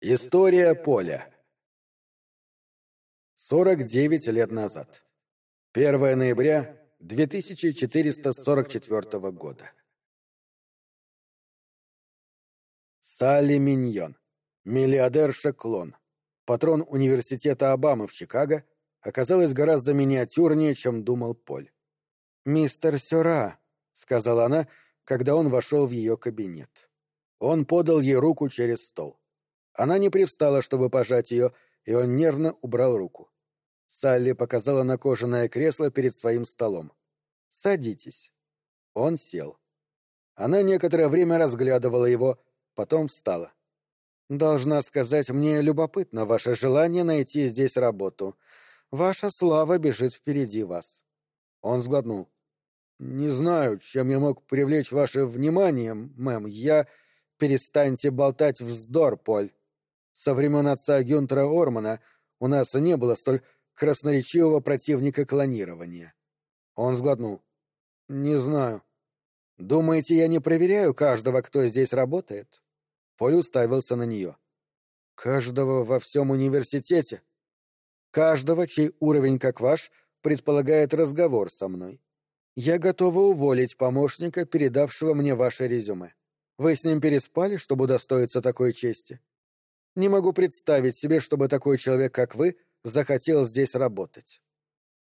История поля. 49 лет назад. 1 ноября 2444 года. Салли Миньон, миллиардерша Клон, патрон университета Обамы в Чикаго, оказалась гораздо миниатюрнее, чем думал Поль. «Мистер Сюра», — сказала она, когда он вошел в ее кабинет. Он подал ей руку через стол. Она не привстала, чтобы пожать ее, и он нервно убрал руку. Салли показала на кожаное кресло перед своим столом. «Садитесь». Он сел. Она некоторое время разглядывала его, потом встала. «Должна сказать, мне любопытно ваше желание найти здесь работу. Ваша слава бежит впереди вас». Он сглотнул. «Не знаю, чем я мог привлечь ваше внимание, мэм. Я...» «Перестаньте болтать вздор, Поль. Со времен отца Гюнтера Ормана у нас не было столь красноречивого противника клонирования. Он сглотнул. «Не знаю. Думаете, я не проверяю каждого, кто здесь работает?» Поль уставился на нее. «Каждого во всем университете? Каждого, чей уровень, как ваш, предполагает разговор со мной. Я готова уволить помощника, передавшего мне ваше резюме. Вы с ним переспали, чтобы удостоиться такой чести? Не могу представить себе, чтобы такой человек, как вы, захотел здесь работать.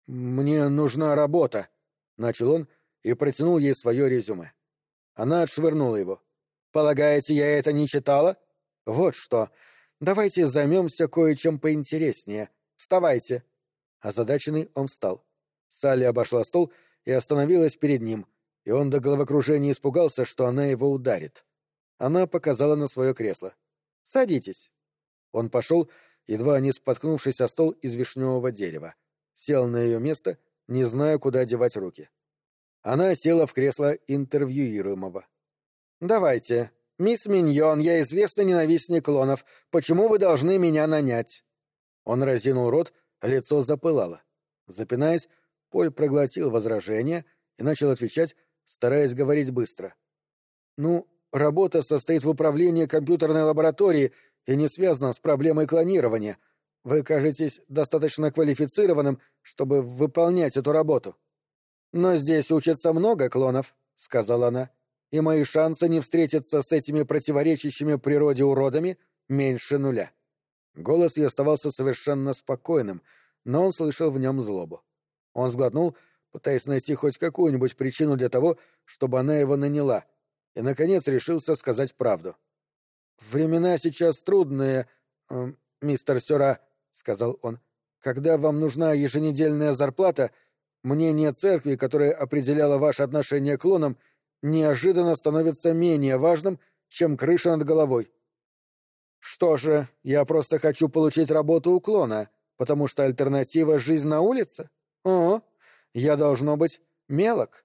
«Мне нужна работа», — начал он и протянул ей свое резюме. Она отшвырнула его. «Полагаете, я это не читала? Вот что. Давайте займемся кое-чем поинтереснее. Вставайте». Озадаченный он встал. Салли обошла стол и остановилась перед ним, и он до головокружения испугался, что она его ударит. Она показала на свое кресло. Садитесь. Он пошел, едва не споткнувшись о стол из вишневого дерева. Сел на ее место, не зная, куда девать руки. Она села в кресло интервьюируемого. «Давайте. Мисс Миньон, я известный ненавистник клонов. Почему вы должны меня нанять?» Он разинул рот, лицо запылало. Запинаясь, Поль проглотил возражение и начал отвечать, стараясь говорить быстро. «Ну, Работа состоит в управлении компьютерной лабораторией и не связана с проблемой клонирования. Вы кажетесь достаточно квалифицированным, чтобы выполнять эту работу. Но здесь учатся много клонов, сказала она, и мои шансы не встретиться с этими противоречащими природе уродами меньше нуля. Голос ее оставался совершенно спокойным, но он слышал в нем злобу. Он сглотнул, пытаясь найти хоть какую-нибудь причину для того, чтобы она его наняла — и, наконец, решился сказать правду. «Времена сейчас трудные, э, мистер Сюра», — сказал он. «Когда вам нужна еженедельная зарплата, мнение церкви, которое определяло ваше отношение к клонам, неожиданно становится менее важным, чем крыша над головой. Что же, я просто хочу получить работу у клона, потому что альтернатива — жизнь на улице? О, я должно быть мелок».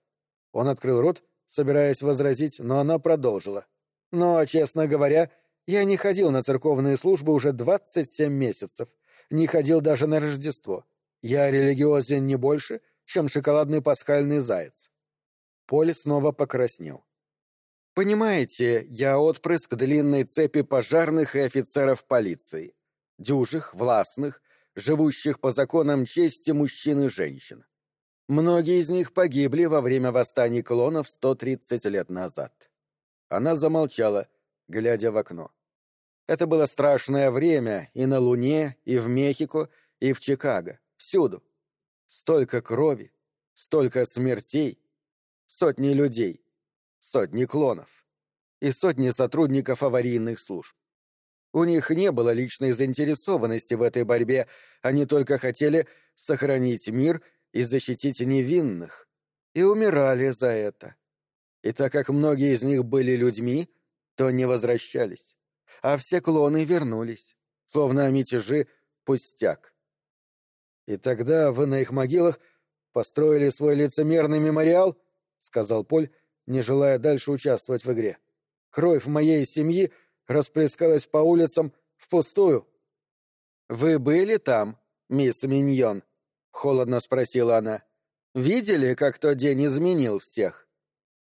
Он открыл рот, собираясь возразить, но она продолжила. «Но, честно говоря, я не ходил на церковные службы уже двадцать семь месяцев. Не ходил даже на Рождество. Я религиозен не больше, чем шоколадный пасхальный заяц». Поль снова покраснел. «Понимаете, я отпрыск длинной цепи пожарных и офицеров полиции. Дюжих, властных, живущих по законам чести мужчин и женщин. Многие из них погибли во время восстаний клонов 130 лет назад. Она замолчала, глядя в окно. Это было страшное время и на Луне, и в Мехико, и в Чикаго, всюду. Столько крови, столько смертей, сотни людей, сотни клонов и сотни сотрудников аварийных служб. У них не было личной заинтересованности в этой борьбе, они только хотели сохранить мир и защитить невинных, и умирали за это. И так как многие из них были людьми, то не возвращались, а все клоны вернулись, словно мятежи пустяк. И тогда вы на их могилах построили свой лицемерный мемориал, — сказал Поль, не желая дальше участвовать в игре. Кровь моей семьи расплескалась по улицам впустую. — Вы были там, мисс Миньон? — холодно спросила она. «Видели, как тот день изменил всех?»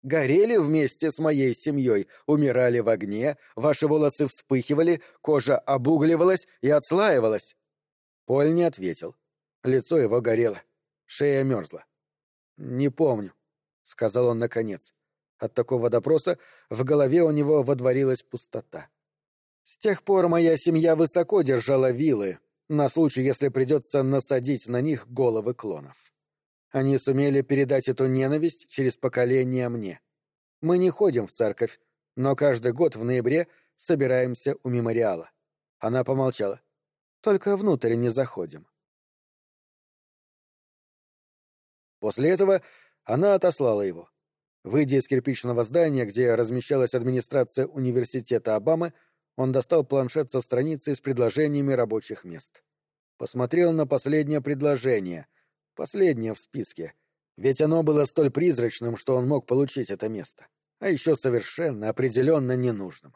горели вместе с моей семьей, умирали в огне, ваши волосы вспыхивали, кожа обугливалась и отслаивалась. Поль не ответил. Лицо его горело. Шея мерзла. «Не помню», — сказал он наконец. От такого допроса в голове у него водворилась пустота. «С тех пор моя семья высоко держала вилы, на случай, если придется насадить на них головы клонов. Они сумели передать эту ненависть через поколение мне. Мы не ходим в церковь, но каждый год в ноябре собираемся у мемориала. Она помолчала. Только внутрь не заходим. После этого она отослала его. Выйдя из кирпичного здания, где размещалась администрация университета Обамы, он достал планшет со страницей с предложениями рабочих мест. Посмотрел на последнее предложение, последнее в списке, ведь оно было столь призрачным, что он мог получить это место, а еще совершенно определенно ненужным.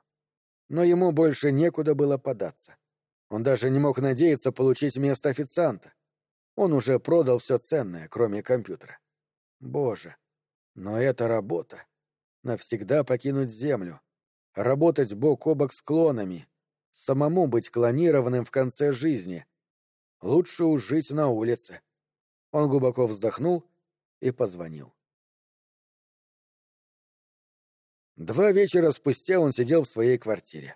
Но ему больше некуда было податься. Он даже не мог надеяться получить место официанта. Он уже продал все ценное, кроме компьютера. Боже, но эта работа. Навсегда покинуть Землю. Работать бок о бок с клонами. Самому быть клонированным в конце жизни. Лучше уж жить на улице. Он глубоко вздохнул и позвонил. Два вечера спустя он сидел в своей квартире.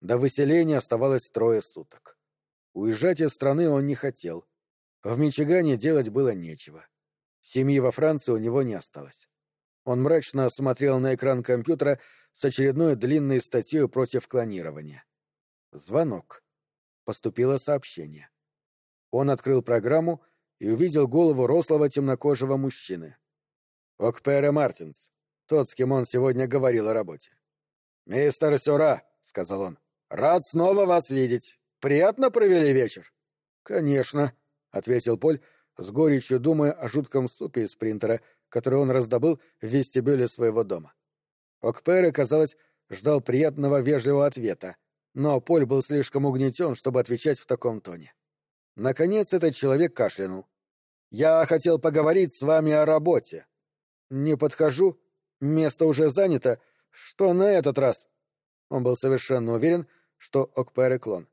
До выселения оставалось трое суток. Уезжать из страны он не хотел. В Мичигане делать было нечего. Семьи во Франции у него не осталось. Он мрачно смотрел на экран компьютера с очередной длинной статьей против клонирования. Звонок. Поступило сообщение. Он открыл программу и увидел голову рослого темнокожего мужчины. Окпере Мартинс, тот, с кем он сегодня говорил о работе. «Мистер Сюра», — сказал он, — «рад снова вас видеть. Приятно провели вечер?» «Конечно», — ответил Поль, с горечью думая о жутком супе из принтера, который он раздобыл в вестибюле своего дома. Окпере, казалось, ждал приятного вежливого ответа, но Поль был слишком угнетен, чтобы отвечать в таком тоне. Наконец этот человек кашлянул. «Я хотел поговорить с вами о работе». «Не подхожу. Место уже занято. Что на этот раз?» Он был совершенно уверен, что Окпере клон.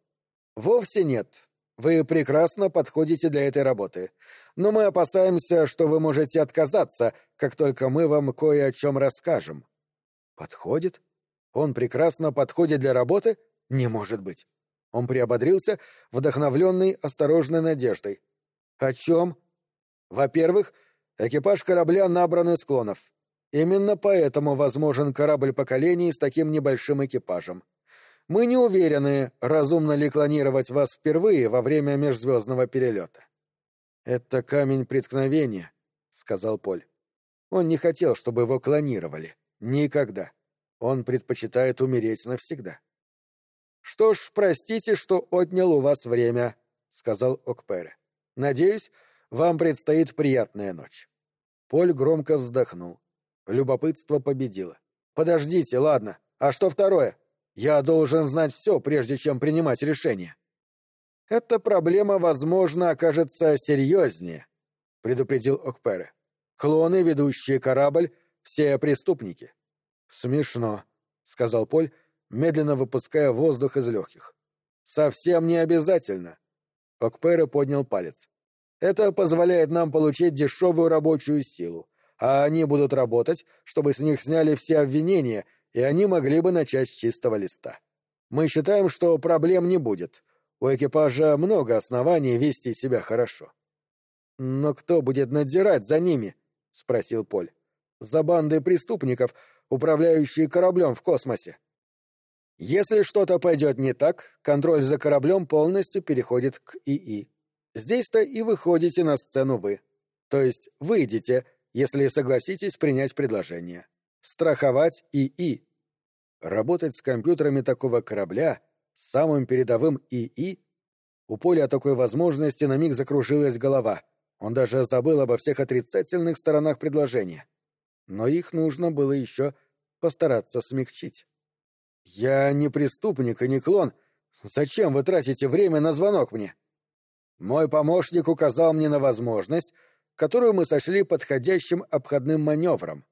«Вовсе нет. Вы прекрасно подходите для этой работы. Но мы опасаемся, что вы можете отказаться, как только мы вам кое о чем расскажем. Подходит? Он прекрасно подходит для работы? Не может быть. Он приободрился, вдохновленный осторожной надеждой. О чем? Во-первых, экипаж корабля набран из склонов. Именно поэтому возможен корабль поколений с таким небольшим экипажем. Мы не уверены, разумно ли клонировать вас впервые во время межзвездного перелета. Это камень преткновения, сказал Поль. Он не хотел, чтобы его клонировали. Никогда. Он предпочитает умереть навсегда. Что ж, простите, что отнял у вас время, сказал Окпере. Надеюсь, вам предстоит приятная ночь. Поль громко вздохнул. Любопытство победило. Подождите, ладно. А что второе? Я должен знать все, прежде чем принимать решение. Эта проблема, возможно, окажется серьезнее, предупредил Окпере. Клоны, ведущие корабль, все преступники. Смешно, сказал Поль, медленно выпуская воздух из легких. Совсем не обязательно. Окпере поднял палец. Это позволяет нам получить дешевую рабочую силу, а они будут работать, чтобы с них сняли все обвинения и они могли бы начать с чистого листа. Мы считаем, что проблем не будет. У экипажа много оснований вести себя хорошо. Но кто будет надзирать за ними? спросил Поль. За бандой преступников, управляющие кораблем в космосе. Если что-то пойдет не так, контроль за кораблем полностью переходит к ИИ. Здесь-то и выходите на сцену вы. То есть выйдете, если согласитесь принять предложение. Страховать ИИ. Работать с компьютерами такого корабля, с самым передовым ИИ? У Поля такой возможности на миг закружилась голова. Он даже забыл обо всех отрицательных сторонах предложения. Но их нужно было еще постараться смягчить. «Я не преступник и не клон. Зачем вы тратите время на звонок мне?» Мой помощник указал мне на возможность, которую мы сошли подходящим обходным маневром.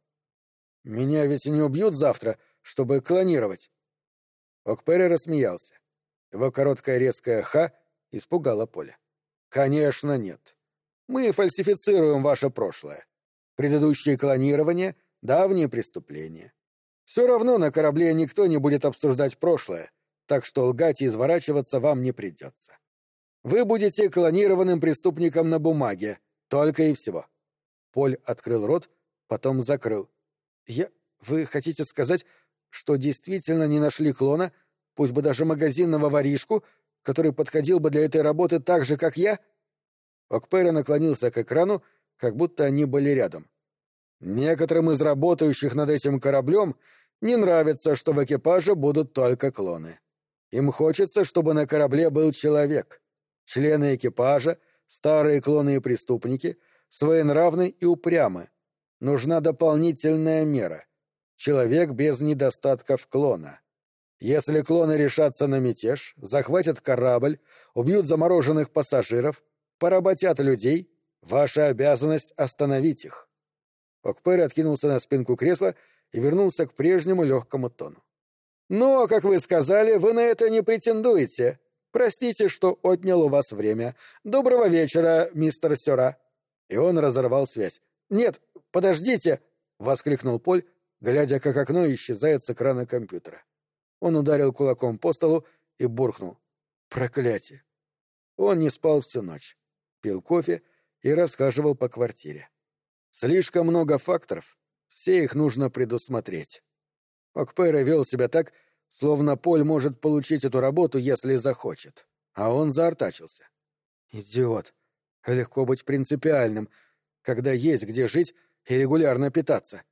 Меня ведь не убьют завтра, чтобы клонировать. Окперри рассмеялся. Его короткая резкая «ха» испугала Поля. «Конечно нет. Мы фальсифицируем ваше прошлое. Предыдущие клонирования — давние преступления. Все равно на корабле никто не будет обсуждать прошлое, так что лгать и изворачиваться вам не придется. Вы будете клонированным преступником на бумаге, только и всего. Поль открыл рот, потом закрыл. Я... Вы хотите сказать, что действительно не нашли клона, пусть бы даже магазинного воришку, который подходил бы для этой работы так же, как я? Окпера наклонился к экрану, как будто они были рядом. Некоторым из работающих над этим кораблем не нравится, что в экипаже будут только клоны. Им хочется, чтобы на корабле был человек. Члены экипажа, старые клоны и преступники, своенравны и упрямы. Нужна дополнительная мера. Человек без недостатков клона. Если клоны решатся на мятеж, захватят корабль, убьют замороженных пассажиров, поработят людей, ваша обязанность остановить их. Окпер откинулся на спинку кресла и вернулся к прежнему легкому тону. «Но, как вы сказали, вы на это не претендуете. Простите, что отнял у вас время. Доброго вечера, мистер Сера». И он разорвал связь. «Нет, подождите!» — воскликнул Поль, глядя, как окно исчезает с экрана компьютера. Он ударил кулаком по столу и буркнул. «Проклятие!» Он не спал всю ночь, пил кофе и расхаживал по квартире. Слишком много факторов, все их нужно предусмотреть. Окпера вел себя так, словно Поль может получить эту работу, если захочет. А он заортачился. Идиот. Легко быть принципиальным, когда есть где жить и регулярно питаться.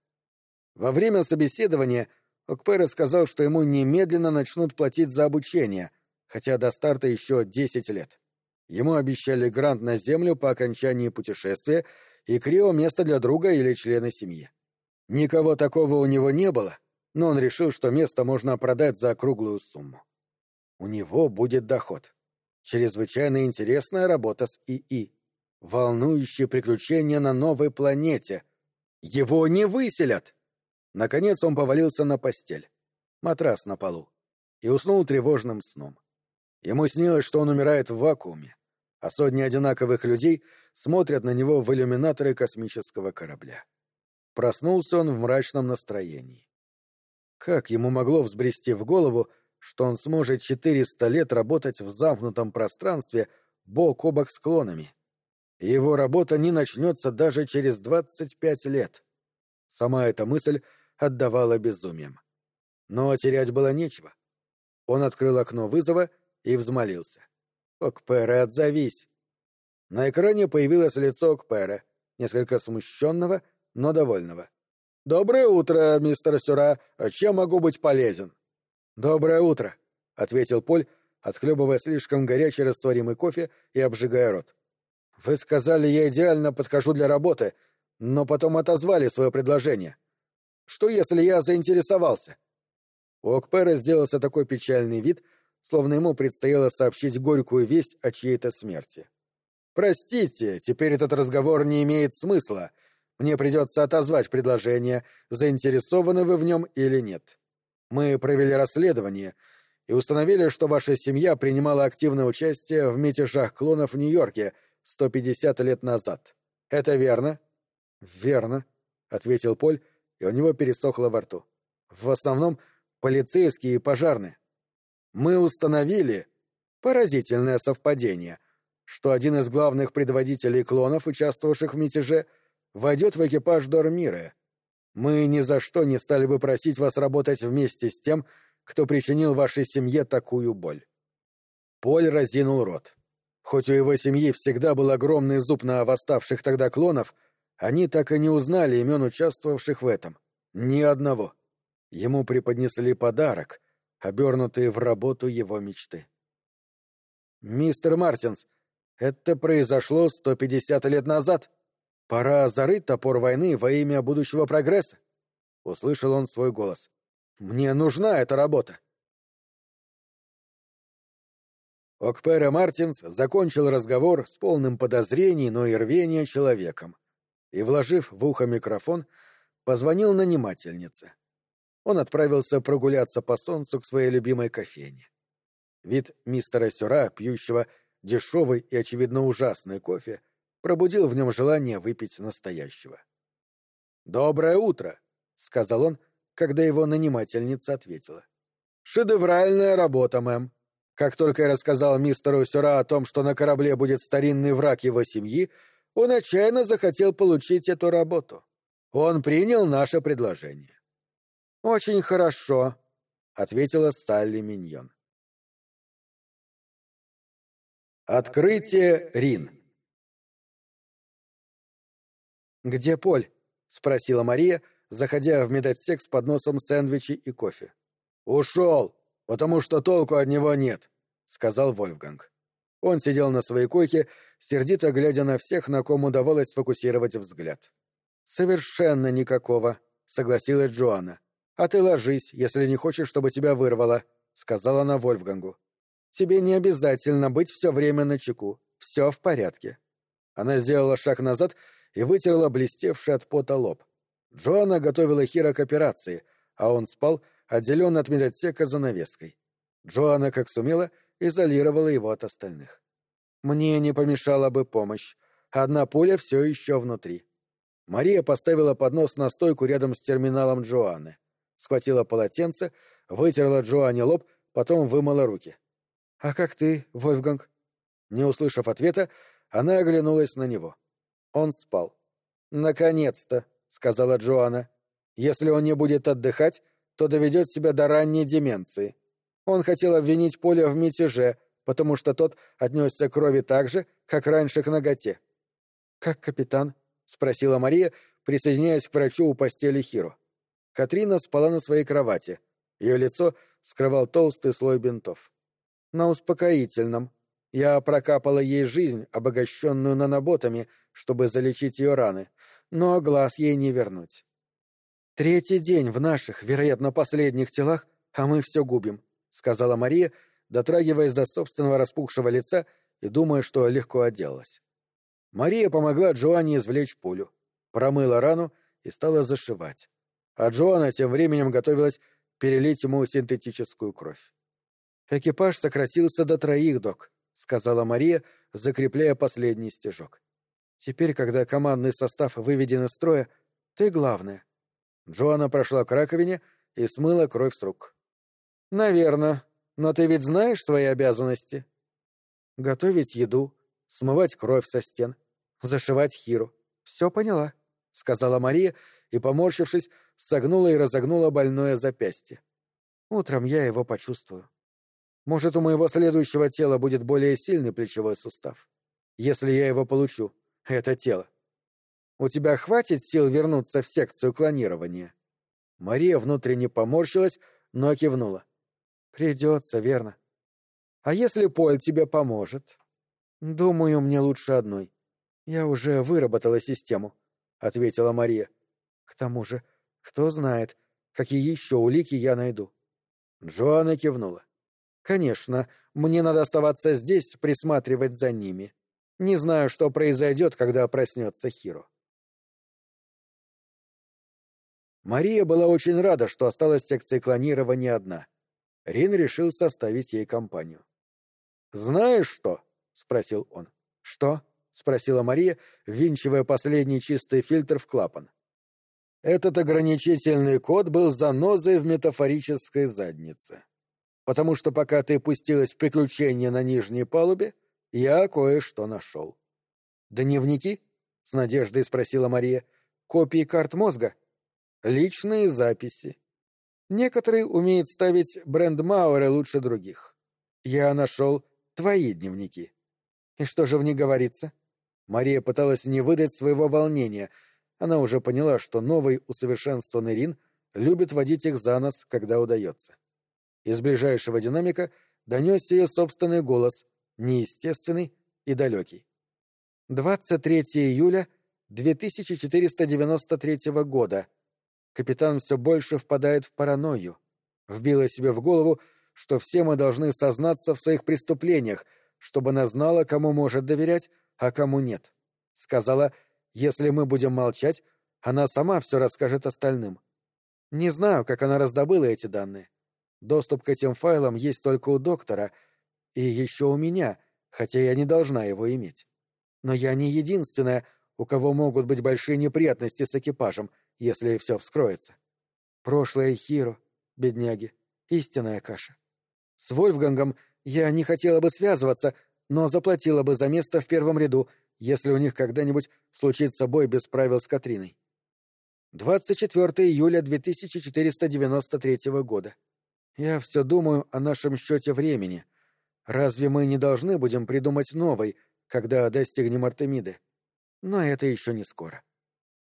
Во время собеседования Окпера сказал, что ему немедленно начнут платить за обучение, хотя до старта еще десять лет. Ему обещали грант на землю по окончании путешествия и крио место для друга или члена семьи. Никого такого у него не было, но он решил, что место можно продать за круглую сумму. У него будет доход. Чрезвычайно интересная работа с ИИ. Волнующие приключения на новой планете. Его не выселят! Наконец он повалился на постель. Матрас на полу. И уснул тревожным сном. Ему снилось, что он умирает в вакууме, а сотни одинаковых людей смотрят на него в иллюминаторы космического корабля. Проснулся он в мрачном настроении. Как ему могло взбрести в голову, что он сможет четыреста лет работать в замкнутом пространстве бок о бок с клонами? Его работа не начнется даже через двадцать пять лет. Сама эта мысль отдавала безумием. Но терять было нечего. Он открыл окно вызова и взмолился. «Окпера, отзовись!» На экране появилось лицо Окпера, несколько смущенного но довольного. «Доброе утро, мистер Сюра. Чем могу быть полезен?» «Доброе утро», — ответил Поль, отхлебывая слишком горячий растворимый кофе и обжигая рот. «Вы сказали, я идеально подхожу для работы, но потом отозвали свое предложение. Что, если я заинтересовался?» У Окпера сделался такой печальный вид, словно ему предстояло сообщить горькую весть о чьей-то смерти. «Простите, теперь этот разговор не имеет смысла. Мне придется отозвать предложение, заинтересованы вы в нем или нет. Мы провели расследование и установили, что ваша семья принимала активное участие в мятежах клонов в Нью-Йорке 150 лет назад. Это верно? Верно, ответил Поль, и у него пересохло во рту. В основном полицейские и пожарные. Мы установили поразительное совпадение, что один из главных предводителей клонов, участвовавших в мятеже, — войдет в экипаж Дормира. Мы ни за что не стали бы просить вас работать вместе с тем, кто причинил вашей семье такую боль. Поль разинул рот. Хоть у его семьи всегда был огромный зуб на восставших тогда клонов, они так и не узнали имен участвовавших в этом. Ни одного. Ему преподнесли подарок, обернутый в работу его мечты. «Мистер Мартинс, это произошло сто пятьдесят лет назад?» Пора зарыть топор войны во имя будущего прогресса. Услышал он свой голос. Мне нужна эта работа. Окпера Мартинс закончил разговор с полным подозрений, но и рвения человеком. И, вложив в ухо микрофон, позвонил нанимательнице. Он отправился прогуляться по солнцу к своей любимой кофейне. Вид мистера Сюра, пьющего дешевый и, очевидно, ужасный кофе, пробудил в нем желание выпить настоящего. «Доброе утро», — сказал он, когда его нанимательница ответила. «Шедевральная работа, мэм. Как только я рассказал мистеру Сюра о том, что на корабле будет старинный враг его семьи, он отчаянно захотел получить эту работу. Он принял наше предложение. «Очень хорошо», — ответила Салли Миньон. Открытие Рин «Где Поль?» — спросила Мария, заходя в медотсек с подносом сэндвичей и кофе. «Ушел, потому что толку от него нет», — сказал Вольфганг. Он сидел на своей койке, сердито глядя на всех, на ком удавалось сфокусировать взгляд. «Совершенно никакого», — согласилась Джоанна. «А ты ложись, если не хочешь, чтобы тебя вырвало», — сказала она Вольфгангу. «Тебе не обязательно быть все время на чеку. Все в порядке». Она сделала шаг назад и вытерла блестевший от пота лоб. Джоанна готовила Хира к операции, а он спал, отделен от медотсека занавеской. Джоанна, как сумела, изолировала его от остальных. «Мне не помешала бы помощь. Одна пуля все еще внутри». Мария поставила поднос на стойку рядом с терминалом Джоанны. Схватила полотенце, вытерла Джоанне лоб, потом вымыла руки. «А как ты, Вольфганг?» Не услышав ответа, она оглянулась на него. Он спал. «Наконец-то», — сказала Джоанна. «Если он не будет отдыхать, то доведет себя до ранней деменции. Он хотел обвинить Поля в мятеже, потому что тот отнесся к крови так же, как раньше к ноготе». «Как капитан?» — спросила Мария, присоединяясь к врачу у постели Хиро. Катрина спала на своей кровати. Ее лицо скрывал толстый слой бинтов. «На успокоительном. Я прокапала ей жизнь, обогащенную наноботами, чтобы залечить ее раны, но глаз ей не вернуть. «Третий день в наших, вероятно, последних телах, а мы все губим», — сказала Мария, дотрагиваясь до собственного распухшего лица и думая, что легко отделалась. Мария помогла Джоанне извлечь пулю, промыла рану и стала зашивать. А Джоанна тем временем готовилась перелить ему синтетическую кровь. «Экипаж сократился до троих, док», — сказала Мария, закрепляя последний стежок. Теперь, когда командный состав выведен из строя, ты главное. Джоанна прошла к раковине и смыла кровь с рук. Наверно. Но ты ведь знаешь свои обязанности? Готовить еду, смывать кровь со стен, зашивать хиру. Все поняла, сказала Мария и, поморщившись, согнула и разогнула больное запястье. Утром я его почувствую. Может, у моего следующего тела будет более сильный плечевой сустав. Если я его получу, это тело. У тебя хватит сил вернуться в секцию клонирования? Мария внутренне поморщилась, но кивнула. Придется, верно. А если Поль тебе поможет? Думаю, мне лучше одной. Я уже выработала систему, ответила Мария. К тому же, кто знает, какие еще улики я найду. Джоанна кивнула. Конечно, мне надо оставаться здесь, присматривать за ними. Не знаю, что произойдет, когда проснется Хиро. Мария была очень рада, что осталась в клонирования одна. Рин решил составить ей компанию. «Знаешь что?» — спросил он. «Что?» — спросила Мария, ввинчивая последний чистый фильтр в клапан. Этот ограничительный код был занозой в метафорической заднице. Потому что пока ты пустилась в приключения на нижней палубе, я кое-что нашел. «Дневники?» — с надеждой спросила Мария. «Копии карт мозга?» «Личные записи. Некоторые умеют ставить бренд Мауэра лучше других. Я нашел твои дневники». «И что же в них говорится?» Мария пыталась не выдать своего волнения. Она уже поняла, что новый усовершенствованный Рин любит водить их за нос, когда удается. Из ближайшего динамика донесся ее собственный голос, неестественный и далекий. 23 июля 2493 года. Капитан все больше впадает в паранойю. Вбила себе в голову, что все мы должны сознаться в своих преступлениях, чтобы она знала, кому может доверять, а кому нет. Сказала, если мы будем молчать, Она сама все расскажет остальным. Не знаю, как она раздобыла эти данные. Доступ к этим файлам есть только у доктора и еще у меня, хотя я не должна его иметь. Но я не единственная, у кого могут быть большие неприятности с экипажем, если все вскроется. Прошлое Хиро, бедняги, истинная каша. С Вольфгангом я не хотела бы связываться, но заплатила бы за место в первом ряду, если у них когда-нибудь случится бой без правил с Катриной. 24 июля 2493 года. Я все думаю о нашем счете времени. Разве мы не должны будем придумать новый, когда достигнем Артемиды? Но это еще не скоро.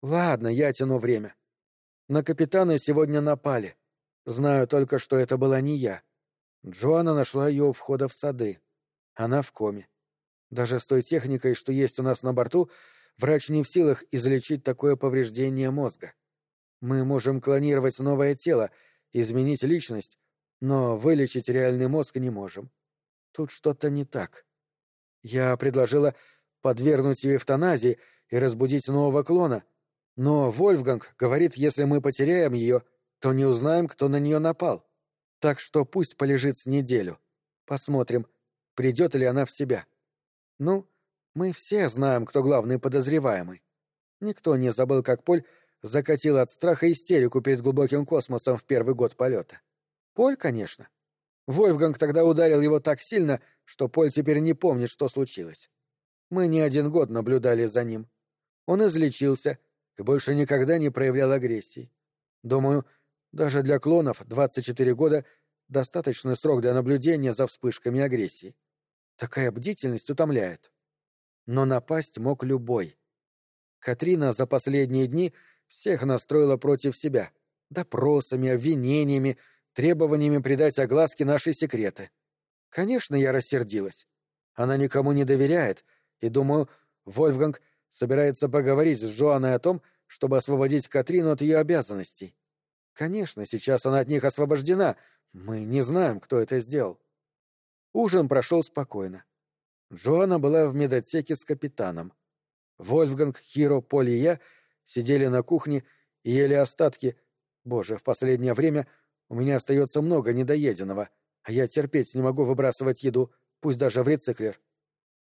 Ладно, я тяну время. На капитана сегодня напали. Знаю только, что это была не я. Джоанна нашла ее у входа в сады. Она в коме. Даже с той техникой, что есть у нас на борту, врач не в силах излечить такое повреждение мозга. Мы можем клонировать новое тело, изменить личность, но вылечить реальный мозг не можем. Тут что-то не так. Я предложила подвергнуть ее эвтаназии и разбудить нового клона, но Вольфганг говорит, если мы потеряем ее, то не узнаем, кто на нее напал. Так что пусть полежит с неделю. Посмотрим, придет ли она в себя. Ну, мы все знаем, кто главный подозреваемый. Никто не забыл, как Поль закатил от страха истерику перед глубоким космосом в первый год полета. Поль, конечно. Вольфганг тогда ударил его так сильно, что Поль теперь не помнит, что случилось. Мы не один год наблюдали за ним. Он излечился и больше никогда не проявлял агрессии. Думаю, даже для клонов 24 года — достаточный срок для наблюдения за вспышками агрессии. Такая бдительность утомляет. Но напасть мог любой. Катрина за последние дни всех настроила против себя. Допросами, обвинениями, требованиями придать огласке наши секреты. Конечно, я рассердилась. Она никому не доверяет, и, думаю, Вольфганг собирается поговорить с Жоанной о том, чтобы освободить Катрину от ее обязанностей. Конечно, сейчас она от них освобождена. Мы не знаем, кто это сделал. Ужин прошел спокойно. Джоанна была в медотсеке с капитаном. Вольфганг, Хиро, Поль и я сидели на кухне и ели остатки. Боже, в последнее время у меня остается много недоеденного, а я терпеть не могу выбрасывать еду, пусть даже в рециклер.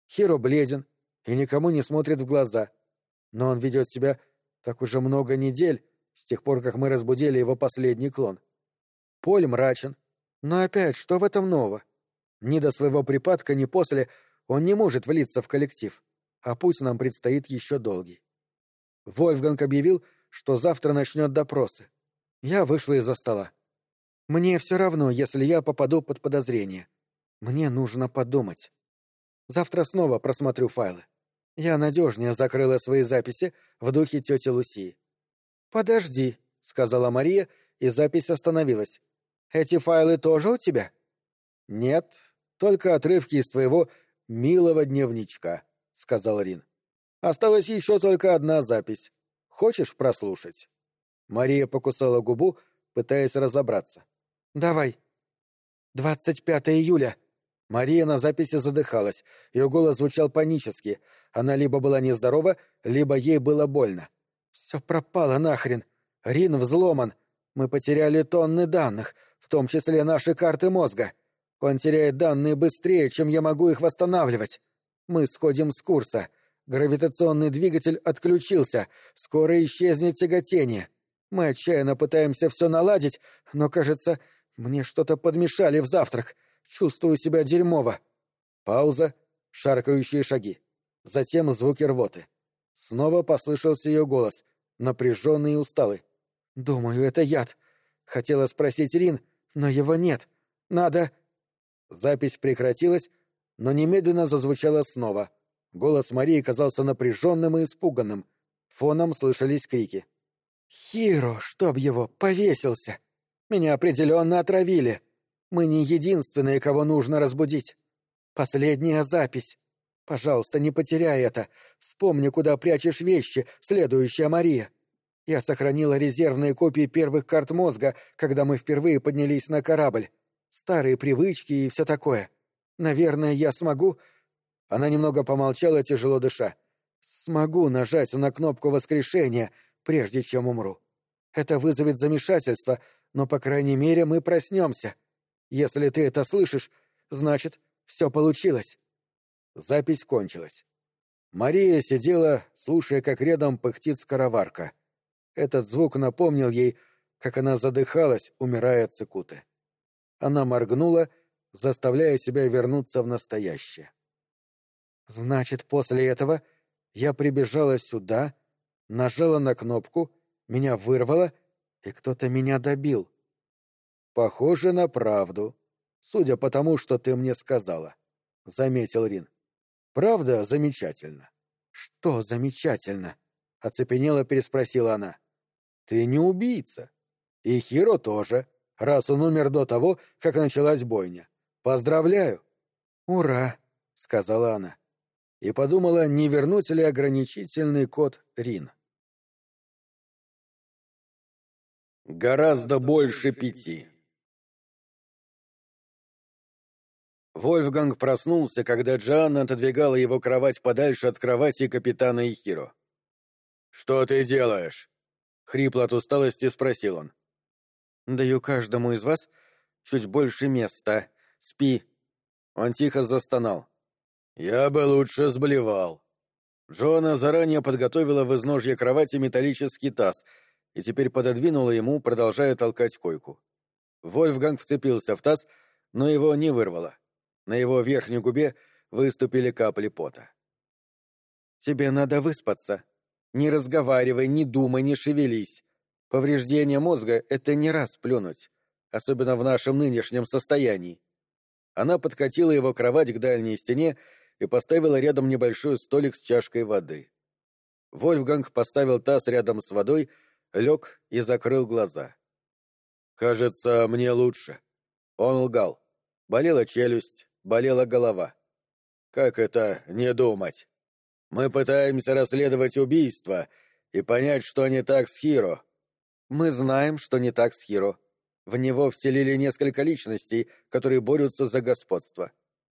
Хиро бледен и никому не смотрит в глаза. Но он ведет себя так уже много недель, с тех пор, как мы разбудили его последний клон. Поль мрачен. Но опять, что в этом нового? Ни до своего припадка, ни после он не может влиться в коллектив, а путь нам предстоит еще долгий. Вольфганг объявил, что завтра начнет допросы. Я вышла из-за стола. Мне все равно, если я попаду под подозрение. Мне нужно подумать. Завтра снова просмотрю файлы. Я надежнее закрыла свои записи в духе тети Лусии. «Подожди», — сказала Мария, и запись остановилась. «Эти файлы тоже у тебя?» «Нет, только отрывки из твоего милого дневничка», — сказал Рин. «Осталась еще только одна запись. Хочешь прослушать?» Мария покусала губу, пытаясь разобраться. «Давай». «Двадцать пятое июля». Мария на записи задыхалась, ее голос звучал панически. Она либо была нездорова, либо ей было больно. «Все пропало нахрен. Рин взломан. Мы потеряли тонны данных, в том числе наши карты мозга. Он теряет данные быстрее, чем я могу их восстанавливать. Мы сходим с курса. Гравитационный двигатель отключился. Скоро исчезнет тяготение. Мы отчаянно пытаемся все наладить, но, кажется, мне что-то подмешали в завтрак. Чувствую себя дерьмово. Пауза, шаркающие шаги. Затем звуки рвоты. Снова послышался ее голос, напряженный и усталый. «Думаю, это яд. Хотела спросить Рин, но его нет. Надо...» Запись прекратилась, но немедленно зазвучала снова. Голос Марии казался напряженным и испуганным. Фоном слышались крики. «Хиро, чтоб его, повесился! Меня определенно отравили! Мы не единственные, кого нужно разбудить! Последняя запись! Пожалуйста, не потеряй это! Вспомни, куда прячешь вещи, следующая Мария!» Я сохранила резервные копии первых карт мозга, когда мы впервые поднялись на корабль старые привычки и все такое. Наверное, я смогу...» Она немного помолчала, тяжело дыша. «Смогу нажать на кнопку воскрешения, прежде чем умру. Это вызовет замешательство, но, по крайней мере, мы проснемся. Если ты это слышишь, значит, все получилось. Запись кончилась. Мария сидела, слушая, как рядом пыхтит скороварка. Этот звук напомнил ей, как она задыхалась, умирая от цикуты. Она моргнула, заставляя себя вернуться в настоящее. «Значит, после этого я прибежала сюда, нажала на кнопку, меня вырвало, и кто-то меня добил». «Похоже на правду, судя по тому, что ты мне сказала», — заметил Рин. «Правда замечательно». «Что замечательно?» — оцепенело переспросила она. «Ты не убийца. И Хиро тоже, раз он умер до того, как началась бойня. Поздравляю!» «Ура!» — сказала она. И подумала, не вернуть ли ограничительный код Рин. Гораздо больше пяти. Вольфганг проснулся, когда Джоанна отодвигала его кровать подальше от кровати капитана Ихиро. «Что ты делаешь?» — хрипло от усталости спросил он. «Даю каждому из вас чуть больше места. Спи». Он тихо застонал. «Я бы лучше сблевал». Джоанна заранее подготовила в изножье кровати металлический таз и теперь пододвинула ему, продолжая толкать койку. Вольфганг вцепился в таз, но его не вырвало. На его верхней губе выступили капли пота. «Тебе надо выспаться. Не разговаривай, не думай, не шевелись. Повреждение мозга — это не раз плюнуть, особенно в нашем нынешнем состоянии». Она подкатила его кровать к дальней стене и поставила рядом небольшой столик с чашкой воды. Вольфганг поставил таз рядом с водой, лег и закрыл глаза. «Кажется, мне лучше». Он лгал. Болела челюсть, болела голова. Как это не думать? Мы пытаемся расследовать убийство и понять, что не так с Хиро. Мы знаем, что не так с Хиро. В него вселили несколько личностей, которые борются за господство.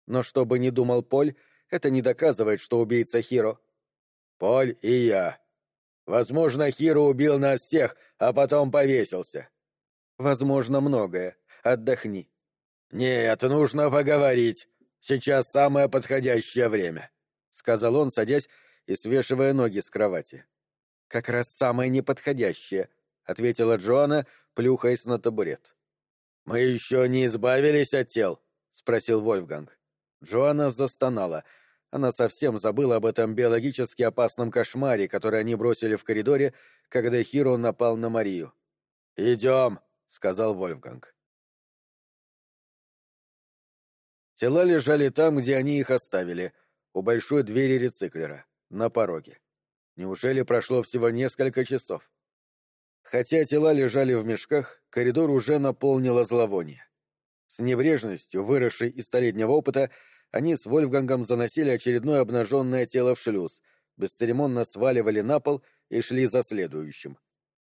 Но что бы ни думал Поль, это не доказывает, что убийца Хиро. Поль и я. Возможно, Хиро убил нас всех, а потом повесился. Возможно, многое. Отдохни. «Нет, нужно поговорить. Сейчас самое подходящее время», — сказал он, садясь и свешивая ноги с кровати. «Как раз самое неподходящее», — ответила Джоанна, плюхаясь на табурет. «Мы еще не избавились от тел?» — спросил Вольфганг. Джоанна застонала. Она совсем забыла об этом биологически опасном кошмаре, который они бросили в коридоре, когда Хиро напал на Марию. «Идем», — сказал Вольфганг. Тела лежали там, где они их оставили, у большой двери рециклера, на пороге. Неужели прошло всего несколько часов? Хотя тела лежали в мешках, коридор уже наполнило зловоние. С небрежностью, выросшей из столетнего опыта, они с Вольфгангом заносили очередное обнаженное тело в шлюз, бесцеремонно сваливали на пол и шли за следующим.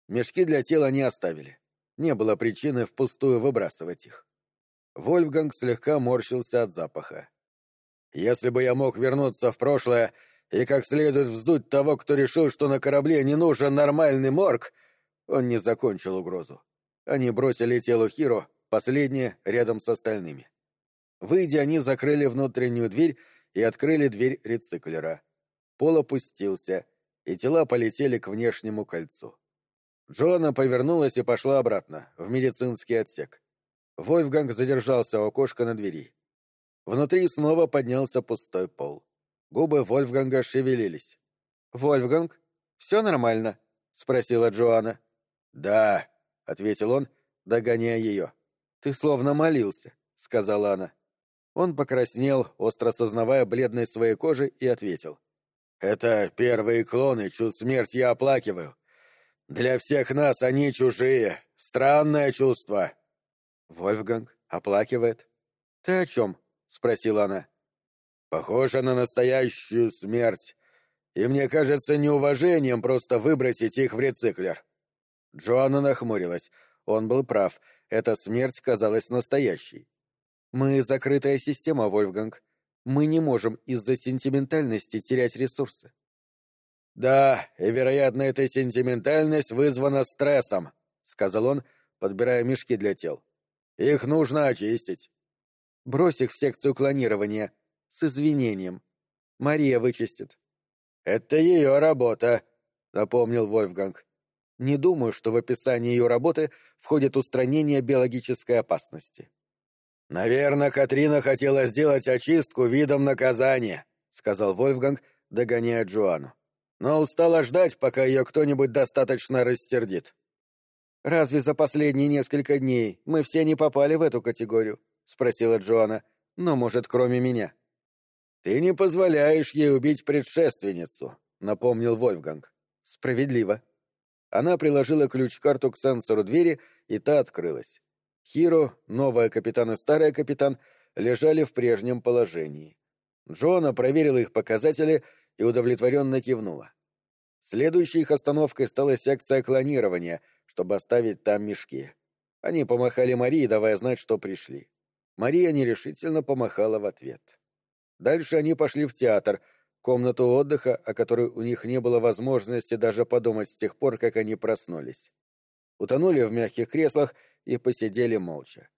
Мешки для тела не оставили. Не было причины впустую выбрасывать их. Вольфганг слегка морщился от запаха. «Если бы я мог вернуться в прошлое и как следует вздуть того, кто решил, что на корабле не нужен нормальный морг...» Он не закончил угрозу. Они бросили тело Хиро, последнее, рядом с остальными. Выйдя, они закрыли внутреннюю дверь и открыли дверь рециклера. Пол опустился, и тела полетели к внешнему кольцу. Джоанна повернулась и пошла обратно, в медицинский отсек. Вольфганг задержался у окошка на двери. Внутри снова поднялся пустой пол. Губы Вольфганга шевелились. «Вольфганг, все нормально?» — спросила Джоанна. «Да», — ответил он, догоняя ее. «Ты словно молился», — сказала она. Он покраснел, остро сознавая бледность своей кожи, и ответил. «Это первые клоны, чью смерть я оплакиваю. Для всех нас они чужие. Странное чувство. Вольфганг оплакивает. «Ты о чем?» — спросила она. «Похоже на настоящую смерть. И мне кажется неуважением просто выбросить их в рециклер». Джоанна нахмурилась. Он был прав. Эта смерть казалась настоящей. «Мы закрытая система, Вольфганг. Мы не можем из-за сентиментальности терять ресурсы». «Да, и, вероятно, эта сентиментальность вызвана стрессом», — сказал он, подбирая мешки для тел. «Их нужно очистить». «Брось их в секцию клонирования. С извинением. Мария вычистит». «Это ее работа», — напомнил Вольфганг. «Не думаю, что в описании ее работы входит устранение биологической опасности». «Наверное, Катрина хотела сделать очистку видом наказания», — сказал Вольфганг, догоняя Джоанну. «Но устала ждать, пока ее кто-нибудь достаточно рассердит». «Разве за последние несколько дней мы все не попали в эту категорию?» — спросила Джоанна. «Но, может, кроме меня». «Ты не позволяешь ей убить предшественницу», — напомнил Вольфганг. «Справедливо». Она приложила ключ-карту к сенсору двери, и та открылась. Хиро, новая капитан и старая капитан лежали в прежнем положении. Джона проверила их показатели и удовлетворенно кивнула. Следующей их остановкой стала секция клонирования, чтобы оставить там мешки. Они помахали Марии, давая знать, что пришли. Мария нерешительно помахала в ответ. Дальше они пошли в театр, комнату отдыха, о которой у них не было возможности даже подумать с тех пор, как они проснулись. Утонули в мягких креслах и посидели молча.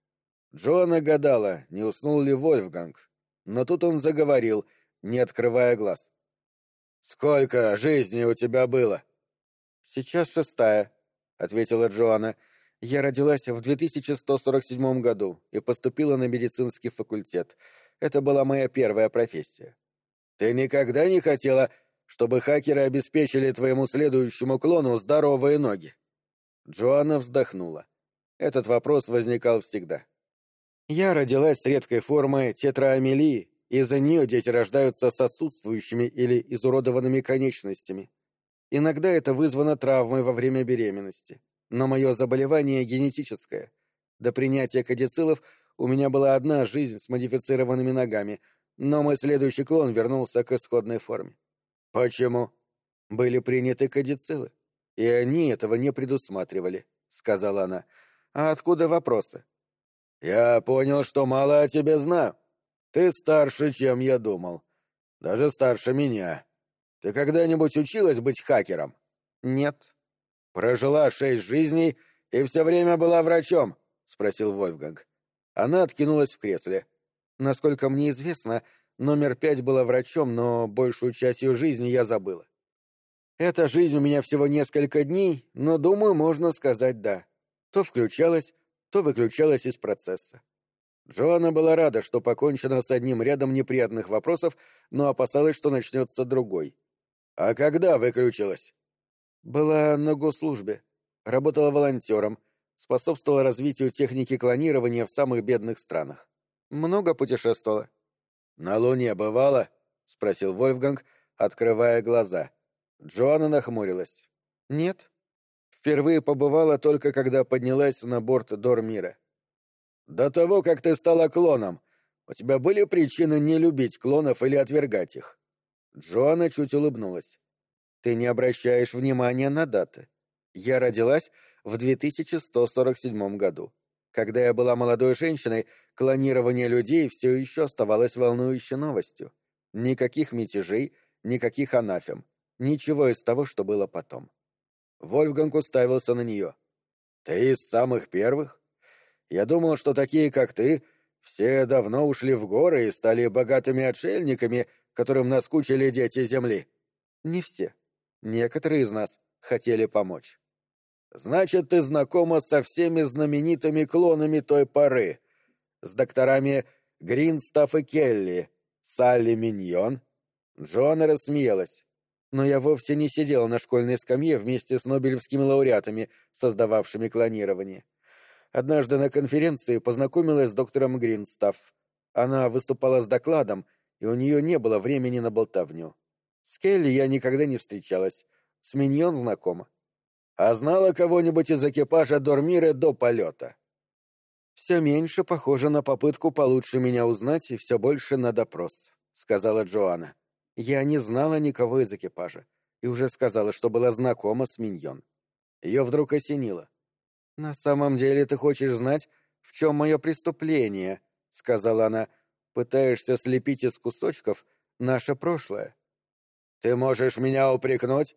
Джоанна гадала, не уснул ли Вольфганг, но тут он заговорил, не открывая глаз. «Сколько жизней у тебя было?» «Сейчас шестая», — ответила Джоанна. «Я родилась в 2147 году и поступила на медицинский факультет. Это была моя первая профессия». «Ты никогда не хотела, чтобы хакеры обеспечили твоему следующему клону здоровые ноги?» Джоанна вздохнула. Этот вопрос возникал всегда. Я родилась с редкой формой тетраамелии, из-за нее дети рождаются с отсутствующими или изуродованными конечностями. Иногда это вызвано травмой во время беременности. Но мое заболевание генетическое. До принятия кадицилов у меня была одна жизнь с модифицированными ногами, но мой следующий клон вернулся к исходной форме. Почему? Были приняты кадицилы, и они этого не предусматривали, — сказала она. А откуда вопросы? Я понял, что мало о тебе знаю. Ты старше, чем я думал. Даже старше меня. Ты когда-нибудь училась быть хакером? Нет. Прожила шесть жизней и все время была врачом? Спросил Вольфганг. Она откинулась в кресле. Насколько мне известно, номер пять была врачом, но большую часть ее жизни я забыла. Эта жизнь у меня всего несколько дней, но, думаю, можно сказать «да» то включалась, то выключалась из процесса. Джоанна была рада, что покончено с одним рядом неприятных вопросов, но опасалась, что начнется другой. «А когда выключилась?» «Была на госслужбе. Работала волонтером. Способствовала развитию техники клонирования в самых бедных странах. Много путешествовала». «На Луне бывало?» — спросил Вольфганг, открывая глаза. Джоанна нахмурилась. «Нет впервые побывала только когда поднялась на борт Дормира. «До того, как ты стала клоном, у тебя были причины не любить клонов или отвергать их?» Джоанна чуть улыбнулась. «Ты не обращаешь внимания на даты. Я родилась в 2147 году. Когда я была молодой женщиной, клонирование людей все еще оставалось волнующей новостью. Никаких мятежей, никаких анафем, ничего из того, что было потом. Вольфганг уставился на нее. «Ты из самых первых? Я думал, что такие, как ты, все давно ушли в горы и стали богатыми отшельниками, которым наскучили дети земли». «Не все. Некоторые из нас хотели помочь». «Значит, ты знакома со всеми знаменитыми клонами той поры, с докторами Гринстаф и Келли, Салли Миньон?» Джоанна рассмеялась но я вовсе не сидел на школьной скамье вместе с нобелевскими лауреатами, создававшими клонирование. Однажды на конференции познакомилась с доктором Гринстафф. Она выступала с докладом, и у нее не было времени на болтовню. С Келли я никогда не встречалась. С Миньон знакома. А знала кого-нибудь из экипажа Дормира до полета? «Все меньше похоже на попытку получше меня узнать и все больше на допрос», — сказала Джоанна. Я не знала никого из экипажа и уже сказала, что была знакома с Миньон. Ее вдруг осенило. «На самом деле ты хочешь знать, в чем мое преступление?» — сказала она. «Пытаешься слепить из кусочков наше прошлое». Ты можешь меня упрекнуть?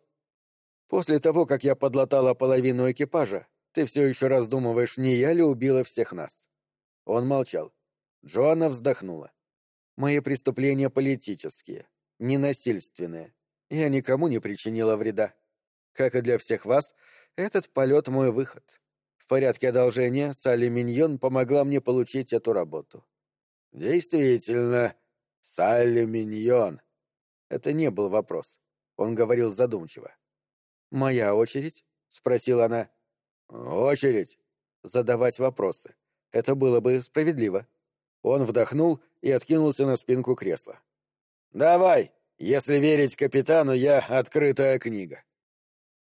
После того, как я подлатала половину экипажа, ты все еще раздумываешь, не я ли убила всех нас? Он молчал. Джоанна вздохнула. Мои преступления политические, ненасильственные. Я никому не причинила вреда. Как и для всех вас, этот полет — мой выход. В порядке одолжения Салли Миньон помогла мне получить эту работу. Действительно, Салли Миньон. Это не был вопрос. Он говорил задумчиво. «Моя очередь?» — спросила она. «Очередь?» «Задавать вопросы. Это было бы справедливо». Он вдохнул и откинулся на спинку кресла. «Давай, если верить капитану, я открытая книга».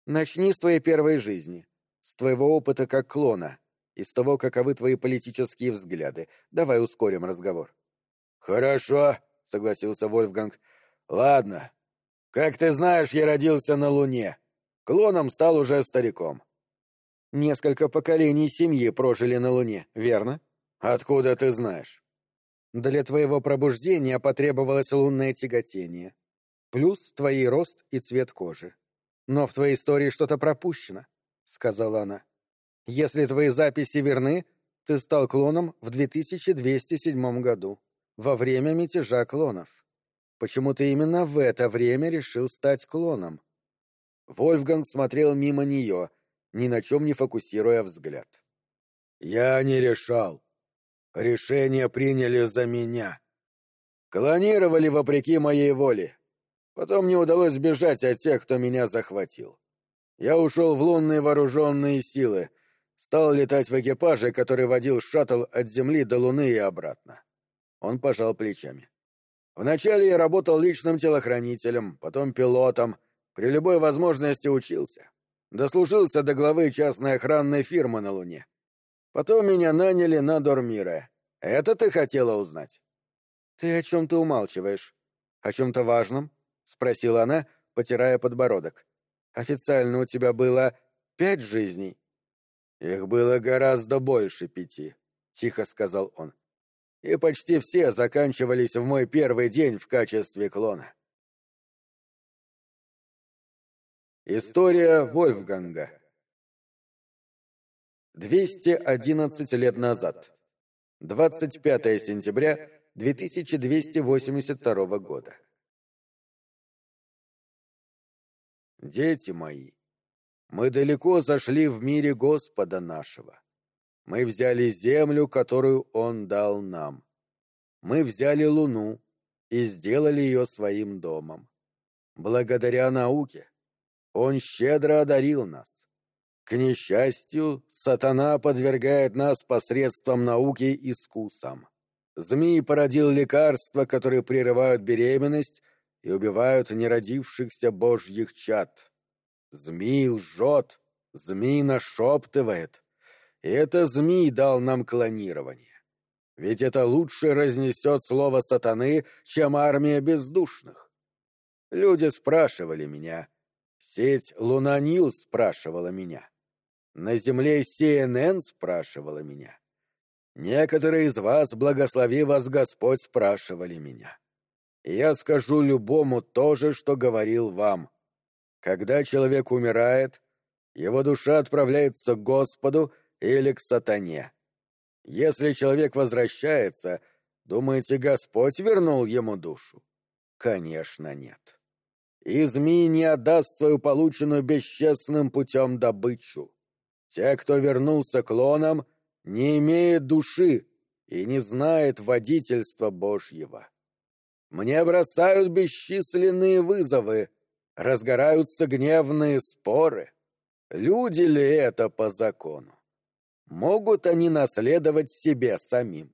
«Начни с твоей первой жизни, с твоего опыта как клона, и с того, каковы твои политические взгляды. Давай ускорим разговор». «Хорошо», — согласился Вольфганг. «Ладно. Как ты знаешь, я родился на Луне. Клоном стал уже стариком». «Несколько поколений семьи прожили на Луне, верно?» «Откуда ты знаешь?» «Для твоего пробуждения потребовалось лунное тяготение. Плюс твой рост и цвет кожи. Но в твоей истории что-то пропущено», — сказала она. «Если твои записи верны, ты стал клоном в 2207 году, во время мятежа клонов. Почему ты именно в это время решил стать клоном?» Вольфганг смотрел мимо нее, ни на чем не фокусируя взгляд. «Я не решал. Решение приняли за меня. Клонировали вопреки моей воле. Потом мне удалось сбежать от тех, кто меня захватил. Я ушел в лунные вооруженные силы, стал летать в экипаже, который водил шаттл от Земли до Луны и обратно. Он пожал плечами. Вначале я работал личным телохранителем, потом пилотом, при любой возможности учился. Дослужился до главы частной охранной фирмы на Луне. Потом меня наняли на Дормире. Это ты хотела узнать? Ты о чем-то умалчиваешь. О чем-то важном? Спросила она, потирая подбородок. Официально у тебя было пять жизней. Их было гораздо больше пяти, тихо сказал он. И почти все заканчивались в мой первый день в качестве клона. История Вольфганга 211 лет назад. 25 сентября 2282 года. Дети мои, мы далеко зашли в мире Господа нашего. Мы взяли землю, которую Он дал нам. Мы взяли Луну и сделали ее своим домом. Благодаря науке Он щедро одарил нас. К несчастью, сатана подвергает нас посредством науки искусам. Змей породил лекарства, которые прерывают беременность и убивают неродившихся божьих чад. Змей лжет, змей нашептывает. И это змей дал нам клонирование. Ведь это лучше разнесет слово сатаны, чем армия бездушных. Люди спрашивали меня. Сеть Луна Ньюс спрашивала меня. На земле CNN спрашивала меня. Некоторые из вас, благослови вас Господь, спрашивали меня. я скажу любому то же, что говорил вам. Когда человек умирает, его душа отправляется к Господу или к сатане. Если человек возвращается, думаете, Господь вернул ему душу? Конечно, нет. И змей не отдаст свою полученную бесчестным путем добычу. Те, кто вернулся клоном, не имеет души и не знает водительства Божьего. Мне бросают бесчисленные вызовы, разгораются гневные споры. Люди ли это по закону? Могут они наследовать себе самим?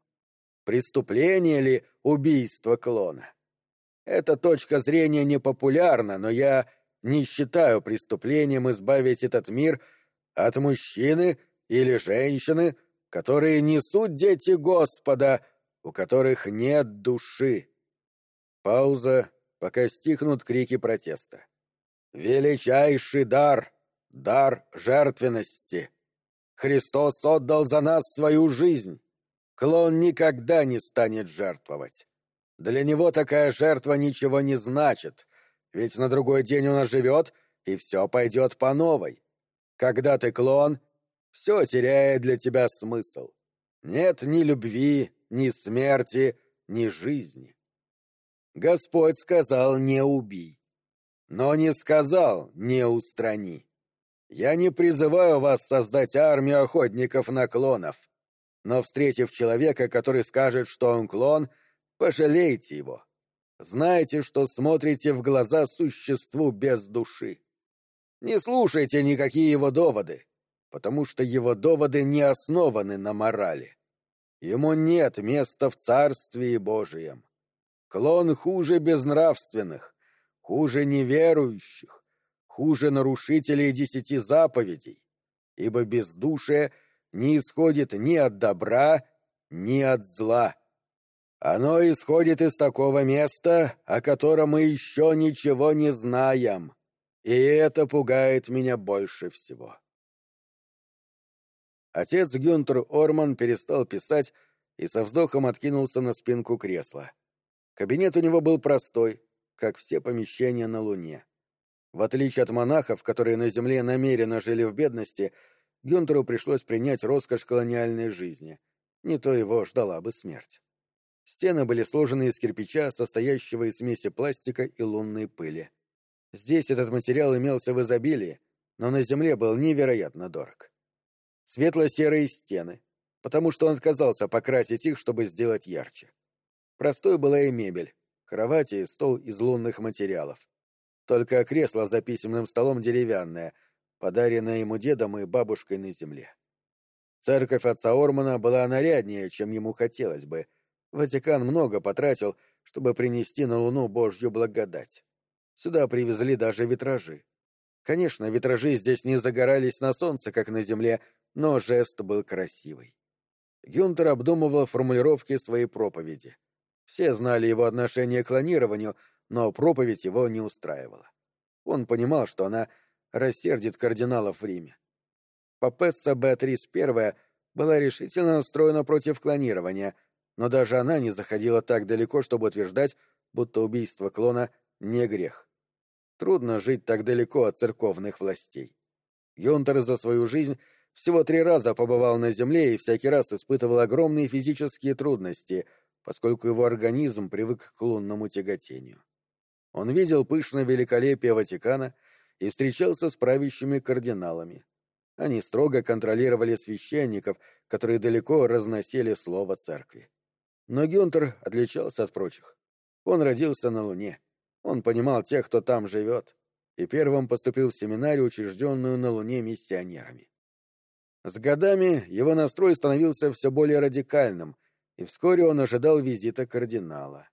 Преступление ли убийство клона? Эта точка зрения непопулярна, но я не считаю преступлением избавить этот мир от мужчины или женщины, которые несут дети Господа, у которых нет души. Пауза, пока стихнут крики протеста. Величайший дар, дар жертвенности. Христос отдал за нас свою жизнь. Клон никогда не станет жертвовать. Для него такая жертва ничего не значит, Ведь на другой день он оживет, и все пойдет по новой. Когда ты клон, все теряет для тебя смысл. Нет ни любви, ни смерти, ни жизни. Господь сказал «не убий», но не сказал «не устрани». Я не призываю вас создать армию охотников на клонов, но, встретив человека, который скажет, что он клон, пожалейте его. Знайте, что смотрите в глаза существу без души. Не слушайте никакие его доводы, потому что его доводы не основаны на морали. Ему нет места в Царстве Божием. Клон хуже безнравственных, хуже неверующих, хуже нарушителей десяти заповедей, ибо бездушие не исходит ни от добра, ни от зла. Оно исходит из такого места, о котором мы еще ничего не знаем, и это пугает меня больше всего. Отец Гюнтер Орман перестал писать и со вздохом откинулся на спинку кресла. Кабинет у него был простой, как все помещения на Луне. В отличие от монахов, которые на Земле намеренно жили в бедности, Гюнтеру пришлось принять роскошь колониальной жизни. Не то его ждала бы смерть. Стены были сложены из кирпича, состоящего из смеси пластика и лунной пыли. Здесь этот материал имелся в изобилии, но на земле был невероятно дорог. Светло-серые стены, потому что он отказался покрасить их, чтобы сделать ярче. Простой была и мебель, кровати и стол из лунных материалов. Только кресло за письменным столом деревянное, подаренное ему дедом и бабушкой на земле. Церковь отца Ормана была наряднее, чем ему хотелось бы. Ватикан много потратил, чтобы принести на Луну Божью благодать. Сюда привезли даже витражи. Конечно, витражи здесь не загорались на солнце, как на земле, но жест был красивый. Гюнтер обдумывал формулировки своей проповеди. Все знали его отношение к клонированию, но проповедь его не устраивала. Он понимал, что она рассердит кардиналов в Риме. Папесса Беатрис I была решительно настроена против клонирования, но даже она не заходила так далеко, чтобы утверждать, будто убийство клона не грех. Трудно жить так далеко от церковных властей. Гюнтер за свою жизнь всего три раза побывал на Земле и всякий раз испытывал огромные физические трудности, поскольку его организм привык к лунному тяготению. Он видел пышное великолепие Ватикана и встречался с правящими кардиналами. Они строго контролировали священников, которые далеко разносили слово церкви. Но Гюнтер отличался от прочих. Он родился на Луне. Он понимал тех, кто там живет, и первым поступил в семинарию, учрежденную на Луне миссионерами. С годами его настрой становился все более радикальным, и вскоре он ожидал визита кардинала.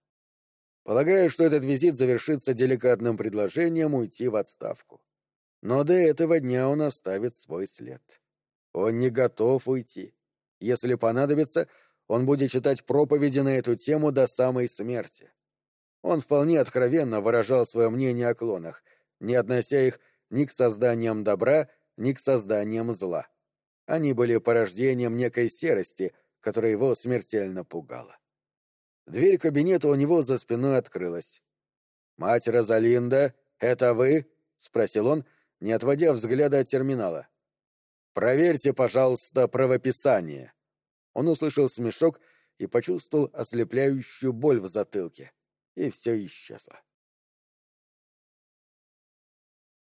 Полагая, что этот визит завершится деликатным предложением уйти в отставку. Но до этого дня он оставит свой след. Он не готов уйти. Если понадобится, он будет читать проповеди на эту тему до самой смерти. Он вполне откровенно выражал свое мнение о клонах, не относя их ни к созданиям добра, ни к созданиям зла. Они были порождением некой серости, которая его смертельно пугала. Дверь кабинета у него за спиной открылась. «Мать Розалинда, это вы?» — спросил он, не отводя взгляда от терминала. «Проверьте, пожалуйста, правописание». Он услышал смешок и почувствовал ослепляющую боль в затылке и все исчезло.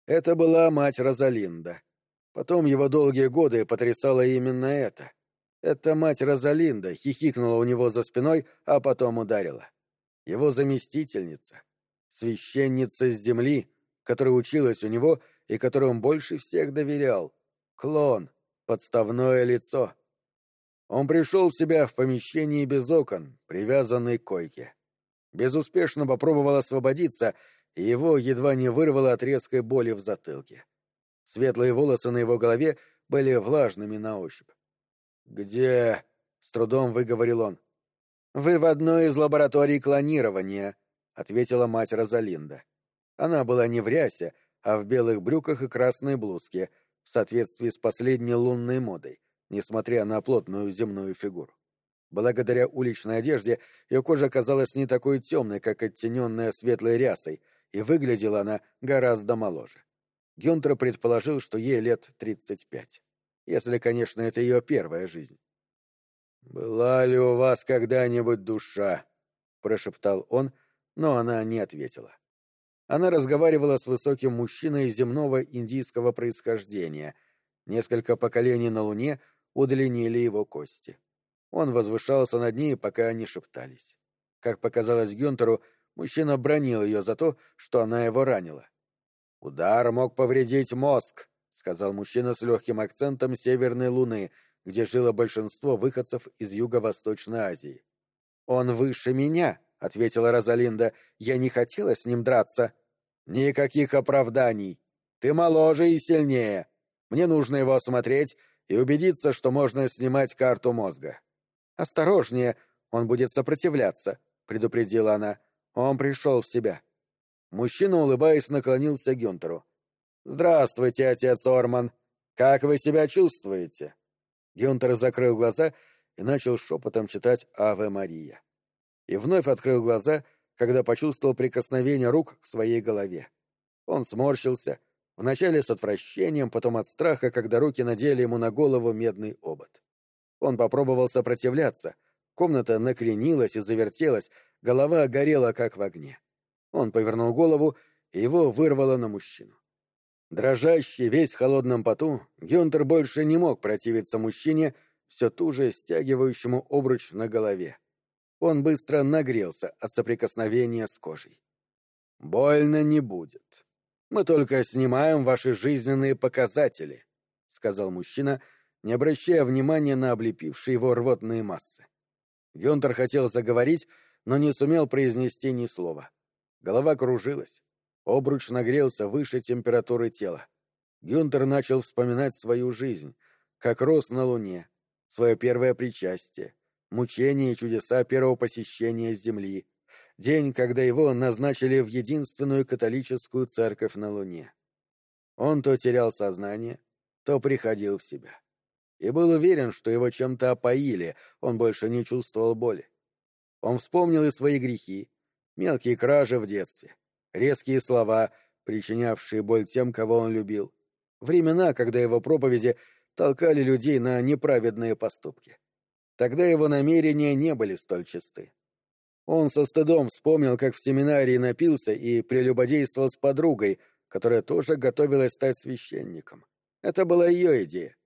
Это была мать Розалинда. Потом его долгие годы потрясало именно это. Эта мать Розалинда хихикнула у него за спиной, а потом ударила. Его заместительница, священница с земли, которая училась у него и которой он больше всех доверял. Клон, подставное лицо. Он пришел в себя в помещении без окон, привязанный к койке безуспешно попробовал освободиться, и его едва не вырвало от резкой боли в затылке. Светлые волосы на его голове были влажными на ощупь. «Где?» — с трудом выговорил он. «Вы в одной из лабораторий клонирования», — ответила мать Розалинда. Она была не в рясе, а в белых брюках и красной блузке, в соответствии с последней лунной модой, несмотря на плотную земную фигуру. Благодаря уличной одежде ее кожа казалась не такой темной, как оттененная светлой рясой, и выглядела она гораздо моложе. Гюнтер предположил, что ей лет тридцать пять. Если, конечно, это ее первая жизнь. «Была ли у вас когда-нибудь душа?» — прошептал он, но она не ответила. Она разговаривала с высоким мужчиной земного индийского происхождения. Несколько поколений на Луне удлинили его кости. Он возвышался над ней, пока они шептались. Как показалось Гюнтеру, мужчина бронил ее за то, что она его ранила. «Удар мог повредить мозг», — сказал мужчина с легким акцентом Северной Луны, где жило большинство выходцев из Юго-Восточной Азии. «Он выше меня», — ответила Розалинда. «Я не хотела с ним драться». «Никаких оправданий. Ты моложе и сильнее. Мне нужно его осмотреть и убедиться, что можно снимать карту мозга». «Осторожнее, он будет сопротивляться», — предупредила она. «Он пришел в себя». Мужчина, улыбаясь, наклонился к Гюнтеру. «Здравствуйте, отец Орман. Как вы себя чувствуете?» Гюнтер закрыл глаза и начал шепотом читать «Аве Мария». И вновь открыл глаза, когда почувствовал прикосновение рук к своей голове. Он сморщился, вначале с отвращением, потом от страха, когда руки надели ему на голову медный обод. Он попробовал сопротивляться. Комната накренилась и завертелась, голова горела, как в огне. Он повернул голову, и его вырвало на мужчину. Дрожащий, весь в холодном поту, Гюнтер больше не мог противиться мужчине, все туже стягивающему обруч на голове. Он быстро нагрелся от соприкосновения с кожей. «Больно не будет. Мы только снимаем ваши жизненные показатели», — сказал мужчина, не обращая внимания на облепившие его рвотные массы. Гюнтер хотел заговорить, но не сумел произнести ни слова. Голова кружилась. Обруч нагрелся выше температуры тела. Гюнтер начал вспоминать свою жизнь, как рос на Луне, свое первое причастие, мучения и чудеса первого посещения Земли, день, когда его назначили в единственную католическую церковь на Луне. Он то терял сознание, то приходил в себя. И был уверен, что его чем-то опоили, он больше не чувствовал боли. Он вспомнил и свои грехи, мелкие кражи в детстве, резкие слова, причинявшие боль тем, кого он любил, времена, когда его проповеди толкали людей на неправедные поступки. Тогда его намерения не были столь чисты. Он со стыдом вспомнил, как в семинарии напился и прелюбодействовал с подругой, которая тоже готовилась стать священником. Это была ее идея.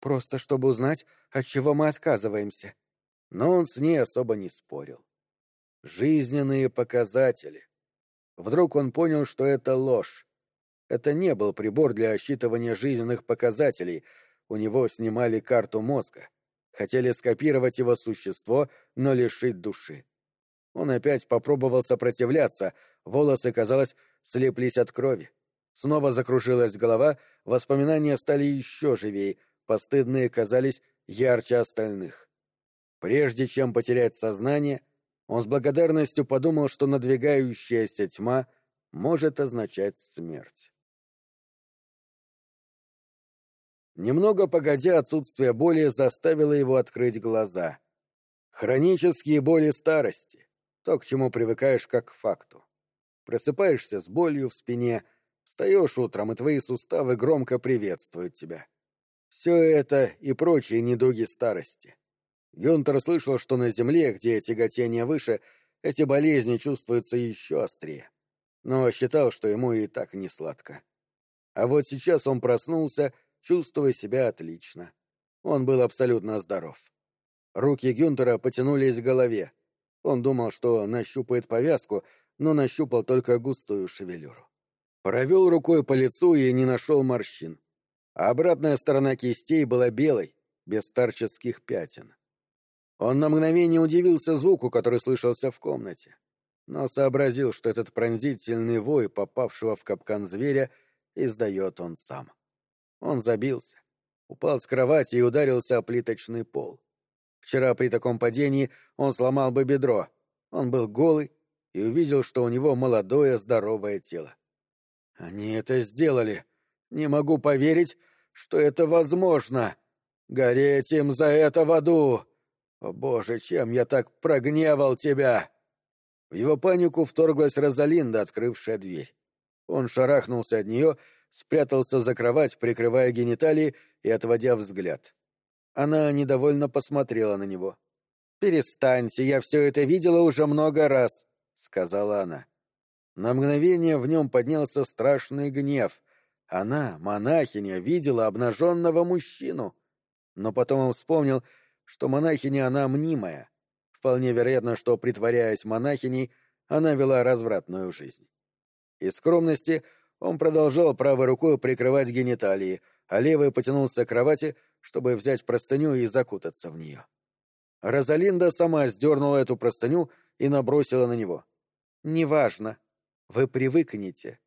Просто чтобы узнать, от чего мы отказываемся. Но он с ней особо не спорил. Жизненные показатели. Вдруг он понял, что это ложь. Это не был прибор для отсчитывания жизненных показателей. У него снимали карту мозга. Хотели скопировать его существо, но лишить души. Он опять попробовал сопротивляться, волосы, казалось, слеплись от крови. Снова закружилась голова, воспоминания стали еще живее, постыдные казались ярче остальных. Прежде чем потерять сознание, он с благодарностью подумал, что надвигающаяся тьма может означать смерть. Немного погодя, отсутствие боли заставило его открыть глаза. Хронические боли старости — то, к чему привыкаешь как к факту. Просыпаешься с болью в спине, встаешь утром, и твои суставы громко приветствуют тебя. Все это и прочие недуги старости. Гюнтер слышал, что на Земле, где тяготение выше, эти болезни чувствуются еще острее. Но считал, что ему и так не сладко. А вот сейчас он проснулся, чувствуя себя отлично. Он был абсолютно здоров. Руки Гюнтера потянулись к голове. Он думал, что нащупает повязку, но нащупал только густую шевелюру. Провел рукой по лицу и не нашел морщин. А обратная сторона кистей была белой, без старческих пятен. Он на мгновение удивился звуку, который слышался в комнате, но сообразил, что этот пронзительный вой, попавшего в капкан зверя, издает он сам. Он забился, упал с кровати и ударился о плиточный пол. Вчера при таком падении он сломал бы бедро. Он был голый и увидел, что у него молодое здоровое тело. Они это сделали. Не могу поверить, что это возможно. Гореть им за это в аду! О, Боже, чем я так прогневал тебя!» В его панику вторглась Розалинда, открывшая дверь. Он шарахнулся от нее, спрятался за кровать, прикрывая гениталии и отводя взгляд. Она недовольно посмотрела на него. «Перестаньте, я все это видела уже много раз», — сказала она. На мгновение в нем поднялся страшный гнев. Она, монахиня, видела обнаженного мужчину. Но потом он вспомнил, что монахиня она мнимая. Вполне вероятно, что, притворяясь монахиней, она вела развратную жизнь. Из скромности он продолжал правой рукой прикрывать гениталии, а левой потянулся к кровати, чтобы взять простыню и закутаться в нее. Розалинда сама сдернула эту простыню и набросила на него. «Неважно. Вы привыкнете.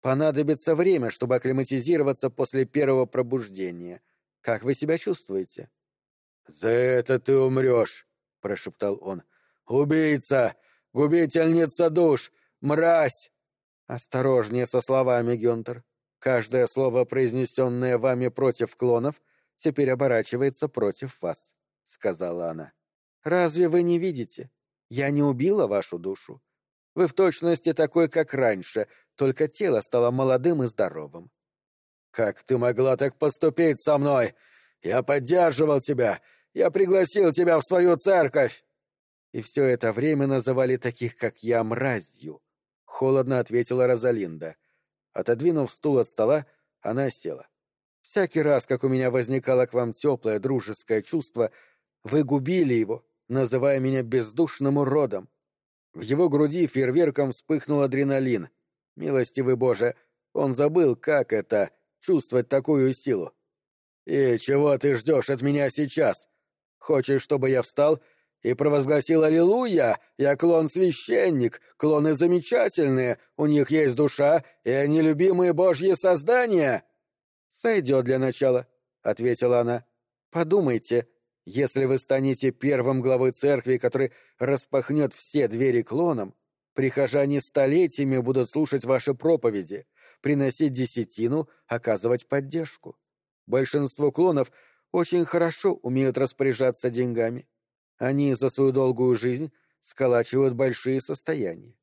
Понадобится время, чтобы акклиматизироваться после первого пробуждения. Как вы себя чувствуете?» «За это ты умрешь!» — прошептал он. «Убийца! Губительница душ! Мразь!» «Осторожнее со словами, Гюнтер. Каждое слово, произнесенное вами против клонов, теперь оборачивается против вас», — сказала она. «Разве вы не видите? Я не убила вашу душу. Вы в точности такой, как раньше, только тело стало молодым и здоровым». «Как ты могла так поступить со мной? Я поддерживал тебя, я пригласил тебя в свою церковь!» И все это время называли таких, как я, мразью. Холодно ответила Розалинда. Отодвинув стул от стола, она села. Всякий раз, как у меня возникало к вам теплое дружеское чувство, вы губили его, называя меня бездушным уродом. В его груди фейерверком вспыхнул адреналин. Милостивый Боже, он забыл, как это — чувствовать такую силу. «И чего ты ждешь от меня сейчас? Хочешь, чтобы я встал и провозгласил «Аллилуйя! Я клон-священник, клоны замечательные, у них есть душа, и они любимые божьи создания!» «Сойдет для начала», — ответила она. «Подумайте, если вы станете первым главой церкви, который распахнет все двери клонам, прихожане столетиями будут слушать ваши проповеди, приносить десятину, оказывать поддержку. Большинство клонов — очень хорошо умеют распоряжаться деньгами. Они за свою долгую жизнь сколачивают большие состояния.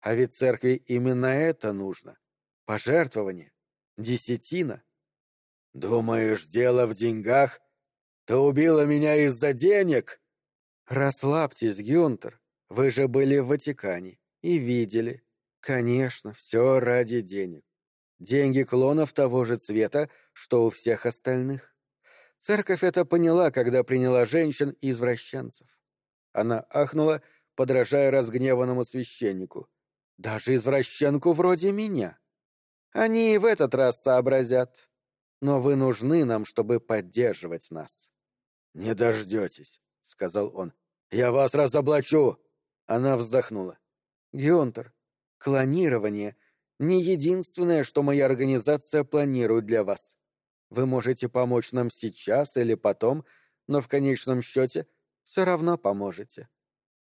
А ведь церкви именно это нужно. Пожертвование. Десятина. Думаешь, дело в деньгах? Ты убила меня из-за денег? Расслабьтесь, Гюнтер. Вы же были в Ватикане и видели. Конечно, все ради денег. Деньги клонов того же цвета, что у всех остальных. Церковь это поняла, когда приняла женщин-извращенцев. Она ахнула, подражая разгневанному священнику. «Даже извращенку вроде меня. Они и в этот раз сообразят. Но вы нужны нам, чтобы поддерживать нас». «Не дождетесь», — сказал он. «Я вас разоблачу!» Она вздохнула. «Гюнтер, клонирование — не единственное, что моя организация планирует для вас. Вы можете помочь нам сейчас или потом, но в конечном счете все равно поможете.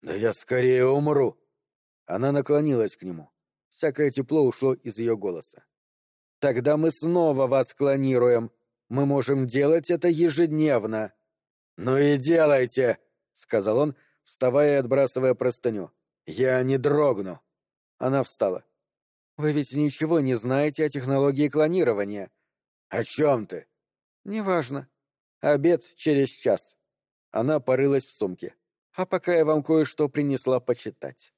Да я скорее умру. Она наклонилась к нему. Всякое тепло ушло из ее голоса. Тогда мы снова вас клонируем. Мы можем делать это ежедневно. Ну и делайте, сказал он, вставая и отбрасывая простыню. Я не дрогну. Она встала. Вы ведь ничего не знаете о технологии клонирования. «О чем ты?» «Неважно. Обед через час». Она порылась в сумке. «А пока я вам кое-что принесла почитать».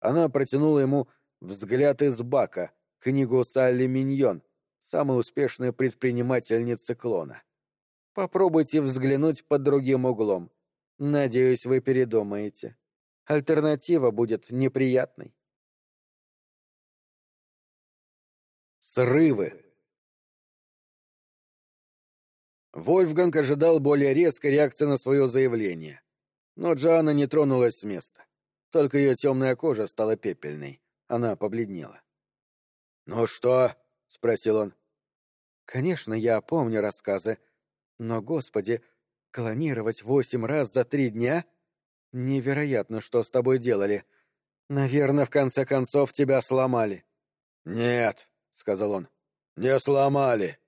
Она протянула ему «Взгляд из бака», книгу Салли Миньон, самой успешной предпринимательницы клона. Попробуйте взглянуть под другим углом. Надеюсь, вы передумаете. Альтернатива будет неприятной. Срывы. Вольфганг ожидал более резкой реакции на свое заявление. Но Джоанна не тронулась с места. Только ее темная кожа стала пепельной. Она побледнела. «Ну что?» — спросил он. «Конечно, я помню рассказы. Но, господи, клонировать восемь раз за три дня? Невероятно, что с тобой делали. Наверное, в конце концов тебя сломали». «Нет», — сказал он, — «не сломали.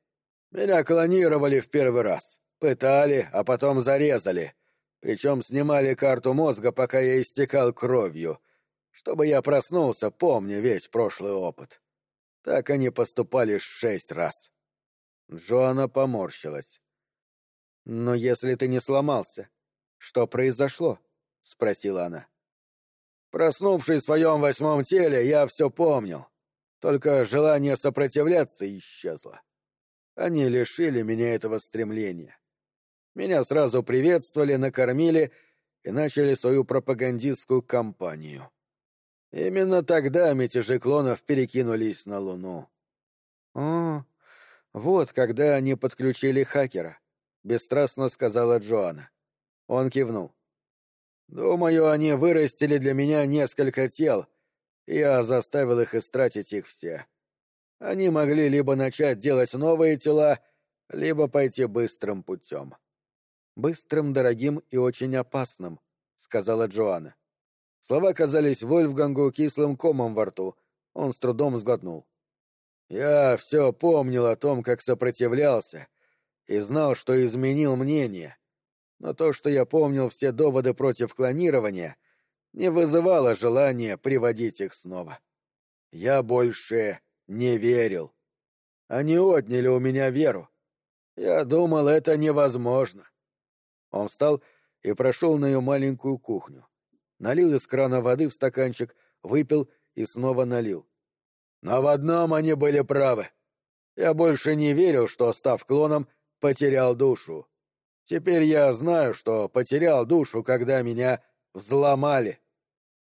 Меня клонировали в первый раз. Пытали, а потом зарезали. Причем снимали карту мозга, пока я истекал кровью. чтобы я проснулся, помня весь прошлый опыт. Так они поступали шесть раз. Джоанна поморщилась. «Но если ты не сломался, что произошло?» — спросила она. Проснувшись в своем восьмом теле, я все помнил. Только желание сопротивляться исчезло. Они лишили меня этого стремления. Меня сразу приветствовали, накормили и начали свою пропагандистскую кампанию. Именно тогда мятежи клонов перекинулись на Луну. «О, вот когда они подключили хакера», — бесстрастно сказала Джоанна. Он кивнул. Думаю, они вырастили для меня несколько тел, я заставил их истратить их все. Они могли либо начать делать новые тела, либо пойти быстрым путем. «Быстрым, дорогим и очень опасным», — сказала Джоанна. Слова казались Вольфгангу кислым комом во рту. Он с трудом сглотнул. «Я все помнил о том, как сопротивлялся, и знал, что изменил мнение, но то, что я помнил все доводы против клонирования, не вызывало желания приводить их снова. Я больше не верил. Они отняли у меня веру. Я думал, это невозможно. Он встал и прошел на ее маленькую кухню. Налил из крана воды в стаканчик, выпил и снова налил. Но в одном они были правы. Я больше не верил, что, став клоном, потерял душу. Теперь я знаю, что потерял душу, когда меня взломали.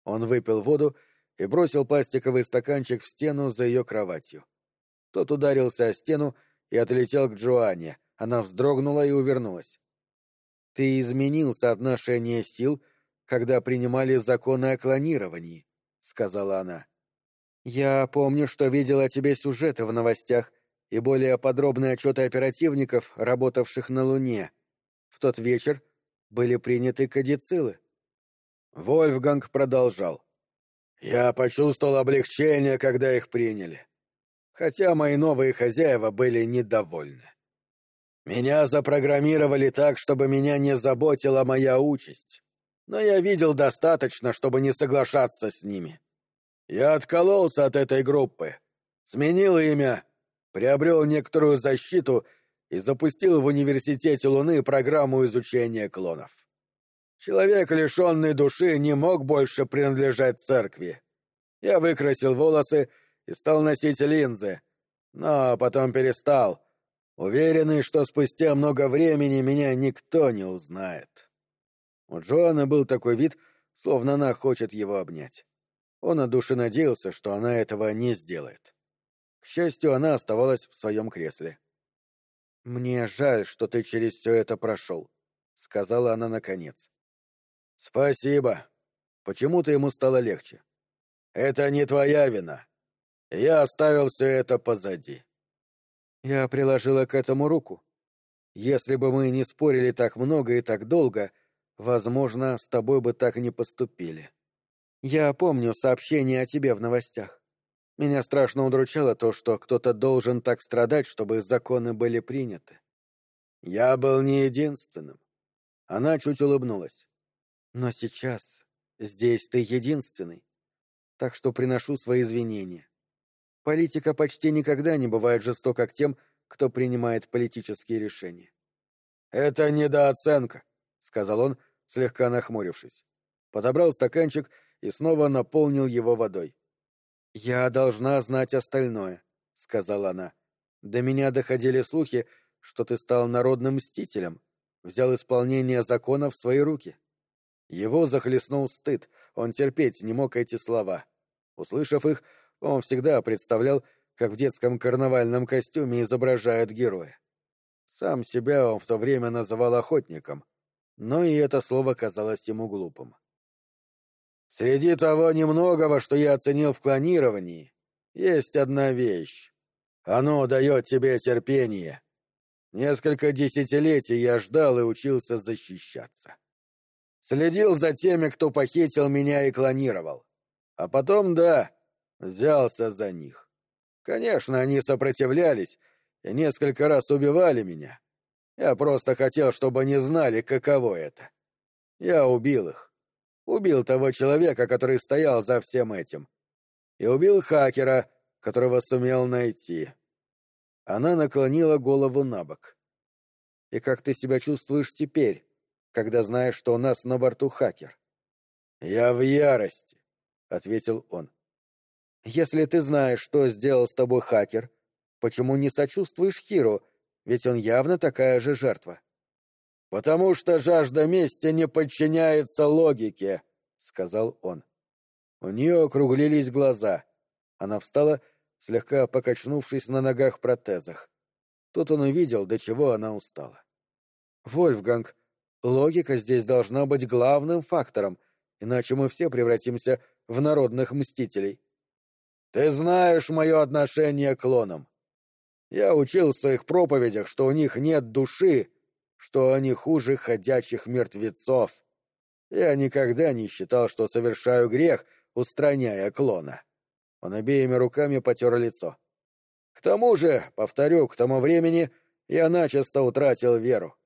Он выпил воду и бросил пластиковый стаканчик в стену за ее кроватью. Тот ударился о стену и отлетел к Джоанне. Она вздрогнула и увернулась. «Ты изменил соотношение сил, когда принимали законы о клонировании», — сказала она. «Я помню, что видела тебе сюжеты в новостях и более подробные отчеты оперативников, работавших на Луне. В тот вечер были приняты кадицилы. Вольфганг продолжал. «Я почувствовал облегчение, когда их приняли. Хотя мои новые хозяева были недовольны. Меня запрограммировали так, чтобы меня не заботила моя участь. Но я видел достаточно, чтобы не соглашаться с ними. Я откололся от этой группы, сменил имя, приобрел некоторую защиту — и запустил в Университете Луны программу изучения клонов. Человек, лишенный души, не мог больше принадлежать церкви. Я выкрасил волосы и стал носить линзы, но потом перестал, уверенный, что спустя много времени меня никто не узнает. У Джоанны был такой вид, словно она хочет его обнять. Он от души надеялся, что она этого не сделает. К счастью, она оставалась в своем кресле. «Мне жаль, что ты через все это прошел», — сказала она наконец. «Спасибо. Почему-то ему стало легче. Это не твоя вина. Я оставил все это позади». Я приложила к этому руку. Если бы мы не спорили так много и так долго, возможно, с тобой бы так не поступили. Я помню сообщение о тебе в новостях. Меня страшно удручало то, что кто-то должен так страдать, чтобы законы были приняты. Я был не единственным. Она чуть улыбнулась. Но сейчас здесь ты единственный. Так что приношу свои извинения. Политика почти никогда не бывает жестока к тем, кто принимает политические решения. «Это недооценка», — сказал он, слегка нахмурившись. Подобрал стаканчик и снова наполнил его водой. «Я должна знать остальное», — сказала она. «До меня доходили слухи, что ты стал народным мстителем, взял исполнение закона в свои руки». Его захлестнул стыд, он терпеть не мог эти слова. Услышав их, он всегда представлял, как в детском карнавальном костюме изображают героя. Сам себя он в то время называл охотником, но и это слово казалось ему глупым. Среди того немногого, что я оценил в клонировании, есть одна вещь. Оно дает тебе терпение. Несколько десятилетий я ждал и учился защищаться. Следил за теми, кто похитил меня и клонировал. А потом, да, взялся за них. Конечно, они сопротивлялись и несколько раз убивали меня. Я просто хотел, чтобы они знали, каково это. Я убил их убил того человека, который стоял за всем этим. И убил хакера, которого сумел найти. Она наклонила голову на бок. «И как ты себя чувствуешь теперь, когда знаешь, что у нас на борту хакер?» «Я в ярости», — ответил он. «Если ты знаешь, что сделал с тобой хакер, почему не сочувствуешь Хиру, ведь он явно такая же жертва?» «Потому что жажда мести не подчиняется логике», — сказал он. У нее округлились глаза. Она встала, слегка покачнувшись на ногах-протезах. Тут он увидел, до чего она устала. «Вольфганг, логика здесь должна быть главным фактором, иначе мы все превратимся в народных мстителей». «Ты знаешь мое отношение к клонам. Я учил в своих проповедях, что у них нет души, что они хуже ходячих мертвецов. Я никогда не считал, что совершаю грех, устраняя клона. Он обеими руками потер лицо. К тому же, повторю, к тому времени я начисто утратил веру.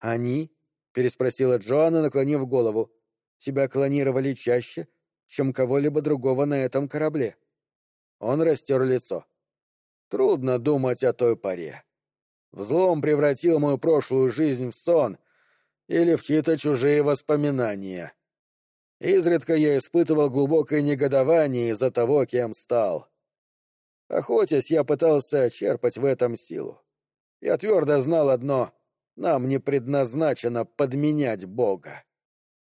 «Они?» — переспросила Джоанна, наклонив голову. «Тебя клонировали чаще, чем кого-либо другого на этом корабле». Он растер лицо. «Трудно думать о той паре. Взлом превратил мою прошлую жизнь в сон или в чьи-то чужие воспоминания. Изредка я испытывал глубокое негодование из-за того, кем стал. Охотясь, я пытался черпать в этом силу. Я твердо знал одно — нам не предназначено подменять Бога.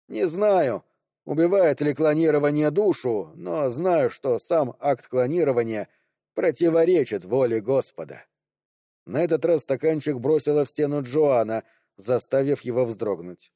Не знаю, убивает ли клонирование душу, но знаю, что сам акт клонирования противоречит воле Господа. На этот раз стаканчик бросила в стену Джоана, заставив его вздрогнуть.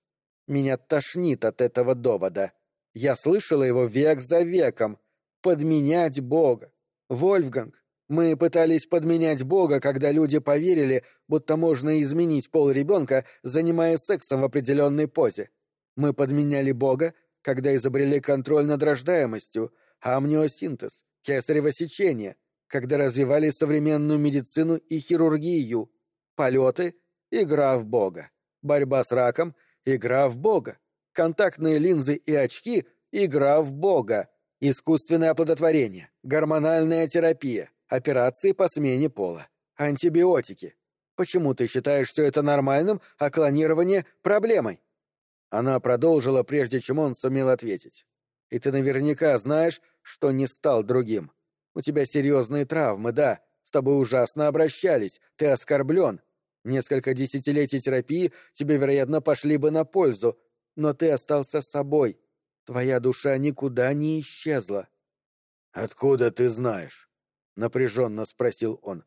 Меня тошнит от этого довода. Я слышала его век за веком. Подменять Бога. Вольфганг, мы пытались подменять Бога, когда люди поверили, будто можно изменить пол ребенка, занимаясь сексом в определенной позе. Мы подменяли Бога, когда изобрели контроль над рождаемостью, амниосинтез, кесарево сечение — когда развивали современную медицину и хирургию. Полеты — игра в Бога. Борьба с раком — игра в Бога. Контактные линзы и очки — игра в Бога. Искусственное оплодотворение, гормональная терапия, операции по смене пола, антибиотики. Почему ты считаешь все это нормальным, а клонирование — проблемой? Она продолжила, прежде чем он сумел ответить. И ты наверняка знаешь, что не стал другим. У тебя серьезные травмы, да. С тобой ужасно обращались. Ты оскорблен. Несколько десятилетий терапии тебе, вероятно, пошли бы на пользу. Но ты остался собой. Твоя душа никуда не исчезла. «Откуда ты знаешь?» — напряженно спросил он.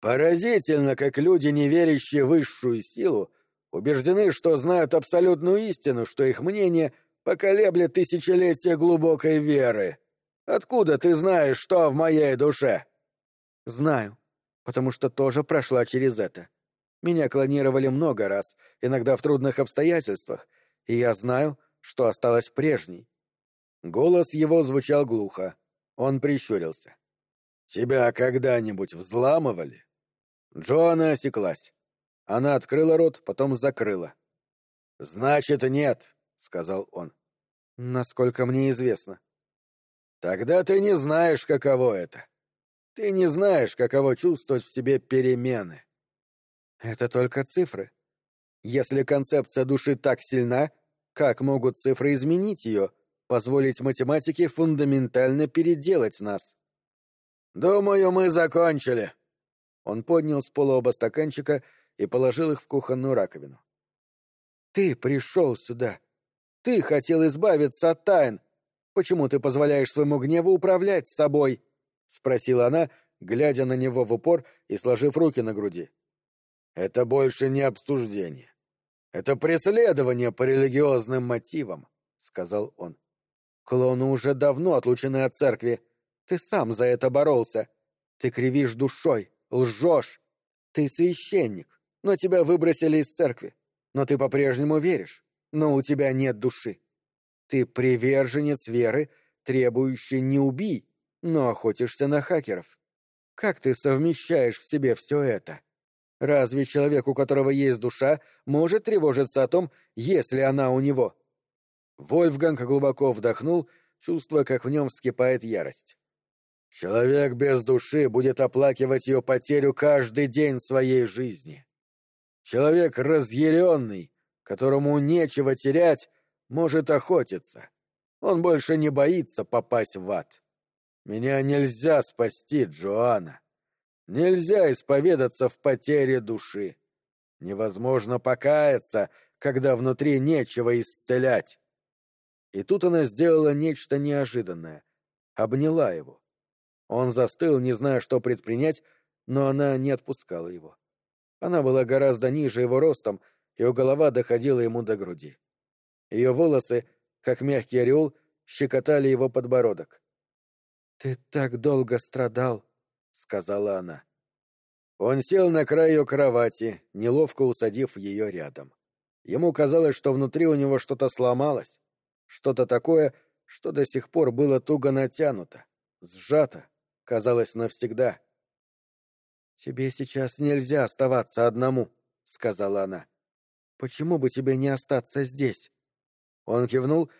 «Поразительно, как люди, не верящие в высшую силу, убеждены, что знают абсолютную истину, что их мнение поколеблет тысячелетия глубокой веры. Откуда ты знаешь, что в моей душе?» «Знаю, потому что тоже прошла через это. Меня клонировали много раз, иногда в трудных обстоятельствах, и я знаю, что осталось прежней». Голос его звучал глухо. Он прищурился. «Тебя когда-нибудь взламывали?» Джоанна осеклась. Она открыла рот, потом закрыла. «Значит, нет», — сказал он. «Насколько мне известно». Тогда ты не знаешь, каково это. Ты не знаешь, каково чувствовать в себе перемены. Это только цифры. Если концепция души так сильна, как могут цифры изменить ее, позволить математике фундаментально переделать нас? Думаю, мы закончили. Он поднял с пола оба стаканчика и положил их в кухонную раковину. Ты пришел сюда. Ты хотел избавиться от тайн, Почему ты позволяешь своему гневу управлять собой? — спросила она, глядя на него в упор и сложив руки на груди. — Это больше не обсуждение. Это преследование по религиозным мотивам, — сказал он. — Клоны уже давно отлучены от церкви. Ты сам за это боролся. Ты кривишь душой, лжешь. Ты священник, но тебя выбросили из церкви. Но ты по-прежнему веришь, но у тебя нет души. Ты приверженец веры, требующий не убий, но охотишься на хакеров. Как ты совмещаешь в себе все это? Разве человек, у которого есть душа, может тревожиться о том, есть ли она у него? Вольфганг глубоко вдохнул, чувствуя, как в нем вскипает ярость. Человек без души будет оплакивать ее потерю каждый день своей жизни. Человек разъяренный, которому нечего терять, может охотиться. Он больше не боится попасть в ад. Меня нельзя спасти, Джоанна. Нельзя исповедаться в потере души. Невозможно покаяться, когда внутри нечего исцелять. И тут она сделала нечто неожиданное. Обняла его. Он застыл, не зная, что предпринять, но она не отпускала его. Она была гораздо ниже его ростом, ее голова доходила ему до груди. Ее волосы, как мягкий ореол, щекотали его подбородок. «Ты так долго страдал», — сказала она. Он сел на край ее кровати, неловко усадив ее рядом. Ему казалось, что внутри у него что-то сломалось, что-то такое, что до сих пор было туго натянуто, сжато, казалось навсегда. «Тебе сейчас нельзя оставаться одному», — сказала она. «Почему бы тебе не остаться здесь?» Он кивнул,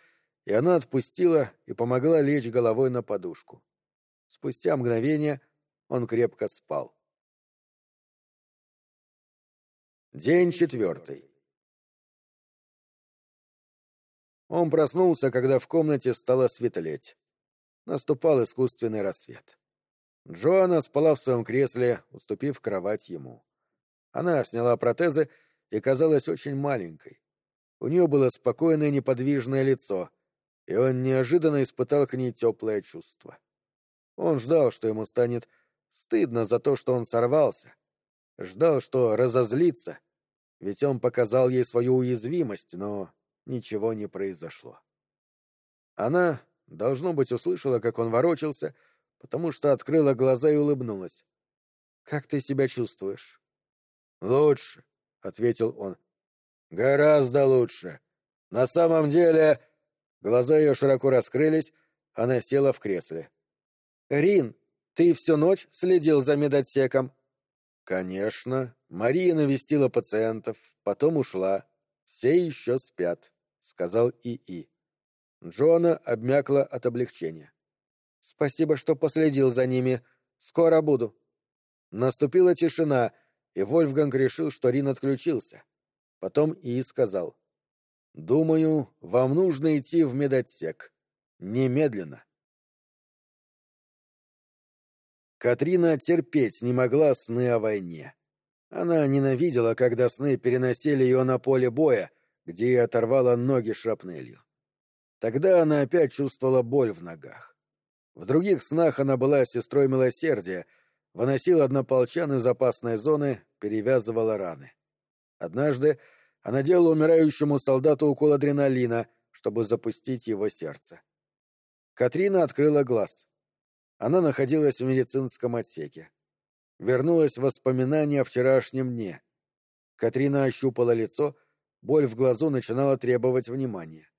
и она отпустила и помогла лечь головой на подушку. Спустя мгновение он крепко спал. День четвертый. Он проснулся, когда в комнате стало светлеть. Наступал искусственный рассвет. Джоанна спала в своем кресле, уступив кровать ему. Она сняла протезы и казалась очень маленькой. У нее было спокойное неподвижное лицо, и он неожиданно испытал к ней теплое чувство. Он ждал, что ему станет стыдно за то, что он сорвался. Ждал, что разозлится, ведь он показал ей свою уязвимость, но ничего не произошло. Она, должно быть, услышала, как он ворочался, потому что открыла глаза и улыбнулась. «Как ты себя чувствуешь?» «Лучше», — ответил он. «Гораздо лучше. На самом деле...» Глаза ее широко раскрылись, она села в кресле. «Рин, ты всю ночь следил за медотсеком?» «Конечно. Мария навестила пациентов, потом ушла. Все еще спят», — сказал ИИ. Джона обмякла от облегчения. «Спасибо, что последил за ними. Скоро буду». Наступила тишина, и Вольфганг решил, что Рин отключился. Потом ИИ сказал. «Думаю, вам нужно идти в медотсек. Немедленно». Катрина терпеть не могла сны о войне. Она ненавидела, когда сны переносили ее на поле боя, где ей оторвало ноги шрапнелью. Тогда она опять чувствовала боль в ногах. В других снах она была сестрой милосердия, выносила однополчан из опасной зоны, перевязывала раны. Однажды она делала умирающему солдату укол адреналина, чтобы запустить его сердце. Катрина открыла глаз. Она находилась в медицинском отсеке. Вернулось воспоминание о вчерашнем дне. Катрина ощупала лицо, боль в глазу начинала требовать внимания.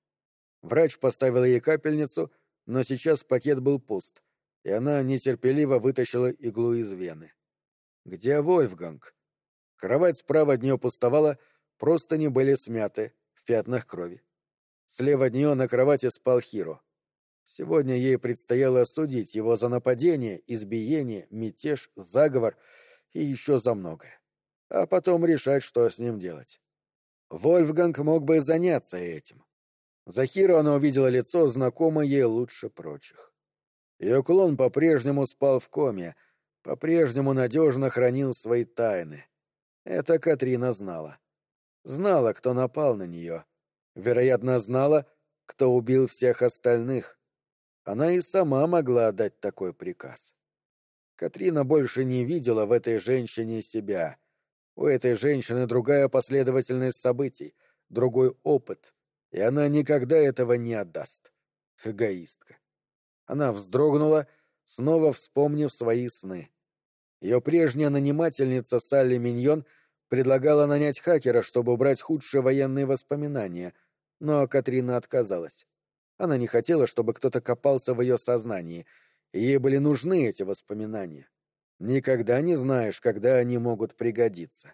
Врач поставил ей капельницу, но сейчас пакет был пуст, и она нетерпеливо вытащила иглу из вены. Где Вольфганг? Кровать справа от нее пустовала, просто не были смяты, в пятнах крови. Слева от нее на кровати спал Хиро. Сегодня ей предстояло осудить его за нападение, избиение, мятеж, заговор и еще за многое. А потом решать, что с ним делать. Вольфганг мог бы заняться этим. Захира она увидела лицо, знакомое ей лучше прочих. Ее клон по-прежнему спал в коме, по-прежнему надежно хранил свои тайны. Это Катрина знала. Знала, кто напал на нее. Вероятно, знала, кто убил всех остальных. Она и сама могла отдать такой приказ. Катрина больше не видела в этой женщине себя. У этой женщины другая последовательность событий, другой опыт, и она никогда этого не отдаст. Эгоистка. Она вздрогнула, снова вспомнив свои сны. Ее прежняя нанимательница Салли Миньон предлагала нанять хакера, чтобы убрать худшие военные воспоминания, но Катрина отказалась. Она не хотела, чтобы кто-то копался в ее сознании, и ей были нужны эти воспоминания. Никогда не знаешь, когда они могут пригодиться.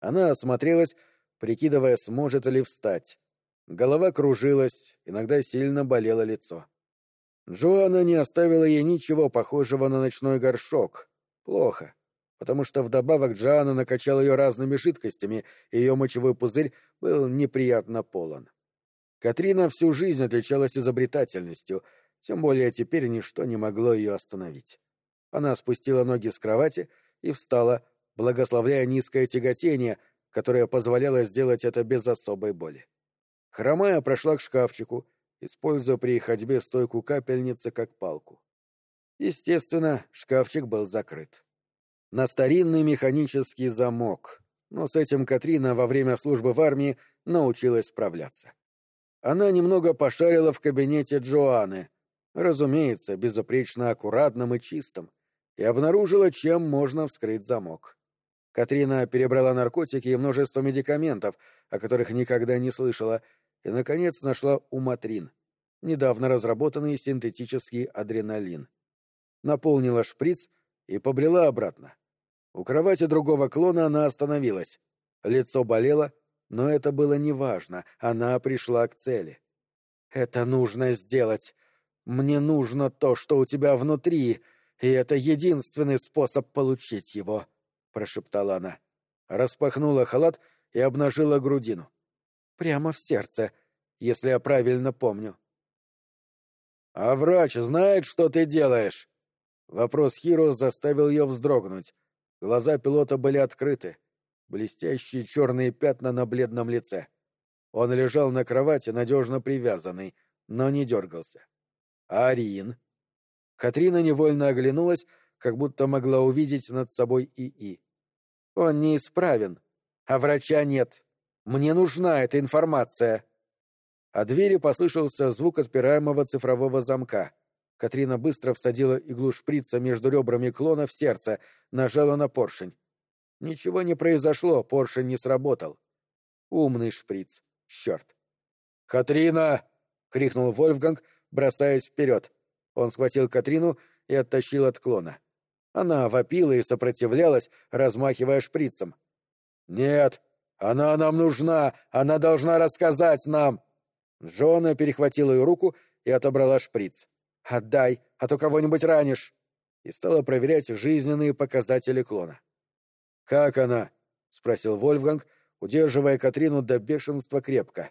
Она осмотрелась, прикидывая, сможет ли встать. Голова кружилась, иногда сильно болело лицо. Джоанна не оставила ей ничего похожего на ночной горшок. Плохо, потому что вдобавок Джоанна накачала ее разными жидкостями, и ее мочевой пузырь был неприятно полон. Катрина всю жизнь отличалась изобретательностью, тем более теперь ничто не могло ее остановить. Она спустила ноги с кровати и встала, благословляя низкое тяготение, которое позволяло сделать это без особой боли. Хромая прошла к шкафчику, используя при ходьбе стойку капельницы как палку. Естественно, шкафчик был закрыт. На старинный механический замок, но с этим Катрина во время службы в армии научилась справляться. Она немного пошарила в кабинете Джоанны, разумеется, безупречно аккуратным и чистым, и обнаружила, чем можно вскрыть замок. Катрина перебрала наркотики и множество медикаментов, о которых никогда не слышала, и, наконец, нашла уматрин, недавно разработанный синтетический адреналин. Наполнила шприц и побрела обратно. У кровати другого клона она остановилась. Лицо болело, но это было неважно, она пришла к цели. «Это нужно сделать. Мне нужно то, что у тебя внутри, и это единственный способ получить его», — прошептала она. Распахнула халат и обнажила грудину. Прямо в сердце, если я правильно помню. «А врач знает, что ты делаешь?» Вопрос Хиро заставил ее вздрогнуть. Глаза пилота были открыты, блестящие черные пятна на бледном лице. Он лежал на кровати, надежно привязанный, но не дергался. «А Арин?» Катрина невольно оглянулась, как будто могла увидеть над собой ИИ. «Он неисправен, а врача нет. Мне нужна эта информация. О двери послышался звук отпираемого цифрового замка. Катрина быстро всадила иглу шприца между ребрами клона в сердце, нажала на поршень. Ничего не произошло, поршень не сработал. Умный шприц. Черт. «Катрина!» — крикнул Вольфганг, бросаясь вперед. Он схватил Катрину и оттащил от клона. Она вопила и сопротивлялась, размахивая шприцем. «Нет!» «Она нам нужна! Она должна рассказать нам!» Джона перехватила ее руку и отобрала шприц. «Отдай, а то кого-нибудь ранишь!» И стала проверять жизненные показатели клона. «Как она?» — спросил Вольфганг, удерживая Катрину до бешенства крепко.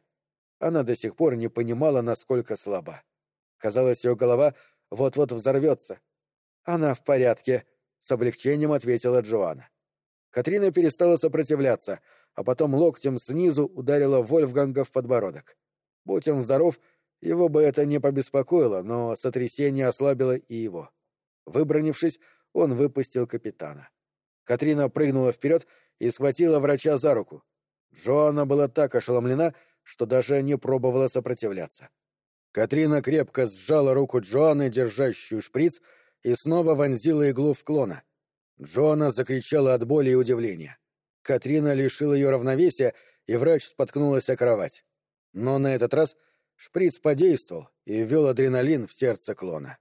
Она до сих пор не понимала, насколько слаба. Казалось, ее голова вот-вот взорвется. «Она в порядке», — с облегчением ответила Джоанна. Катрина перестала сопротивляться — а потом локтем снизу ударила Вольфганга в подбородок. Будь он здоров, его бы это не побеспокоило, но сотрясение ослабило и его. Выбронившись, он выпустил капитана. Катрина прыгнула вперед и схватила врача за руку. Джоанна была так ошеломлена, что даже не пробовала сопротивляться. Катрина крепко сжала руку Джоанны, держащую шприц, и снова вонзила иглу в клона. Джоанна закричала от боли и удивления. Катрина лишила ее равновесия, и врач споткнулась о кровать. Но на этот раз шприц подействовал и ввел адреналин в сердце клона.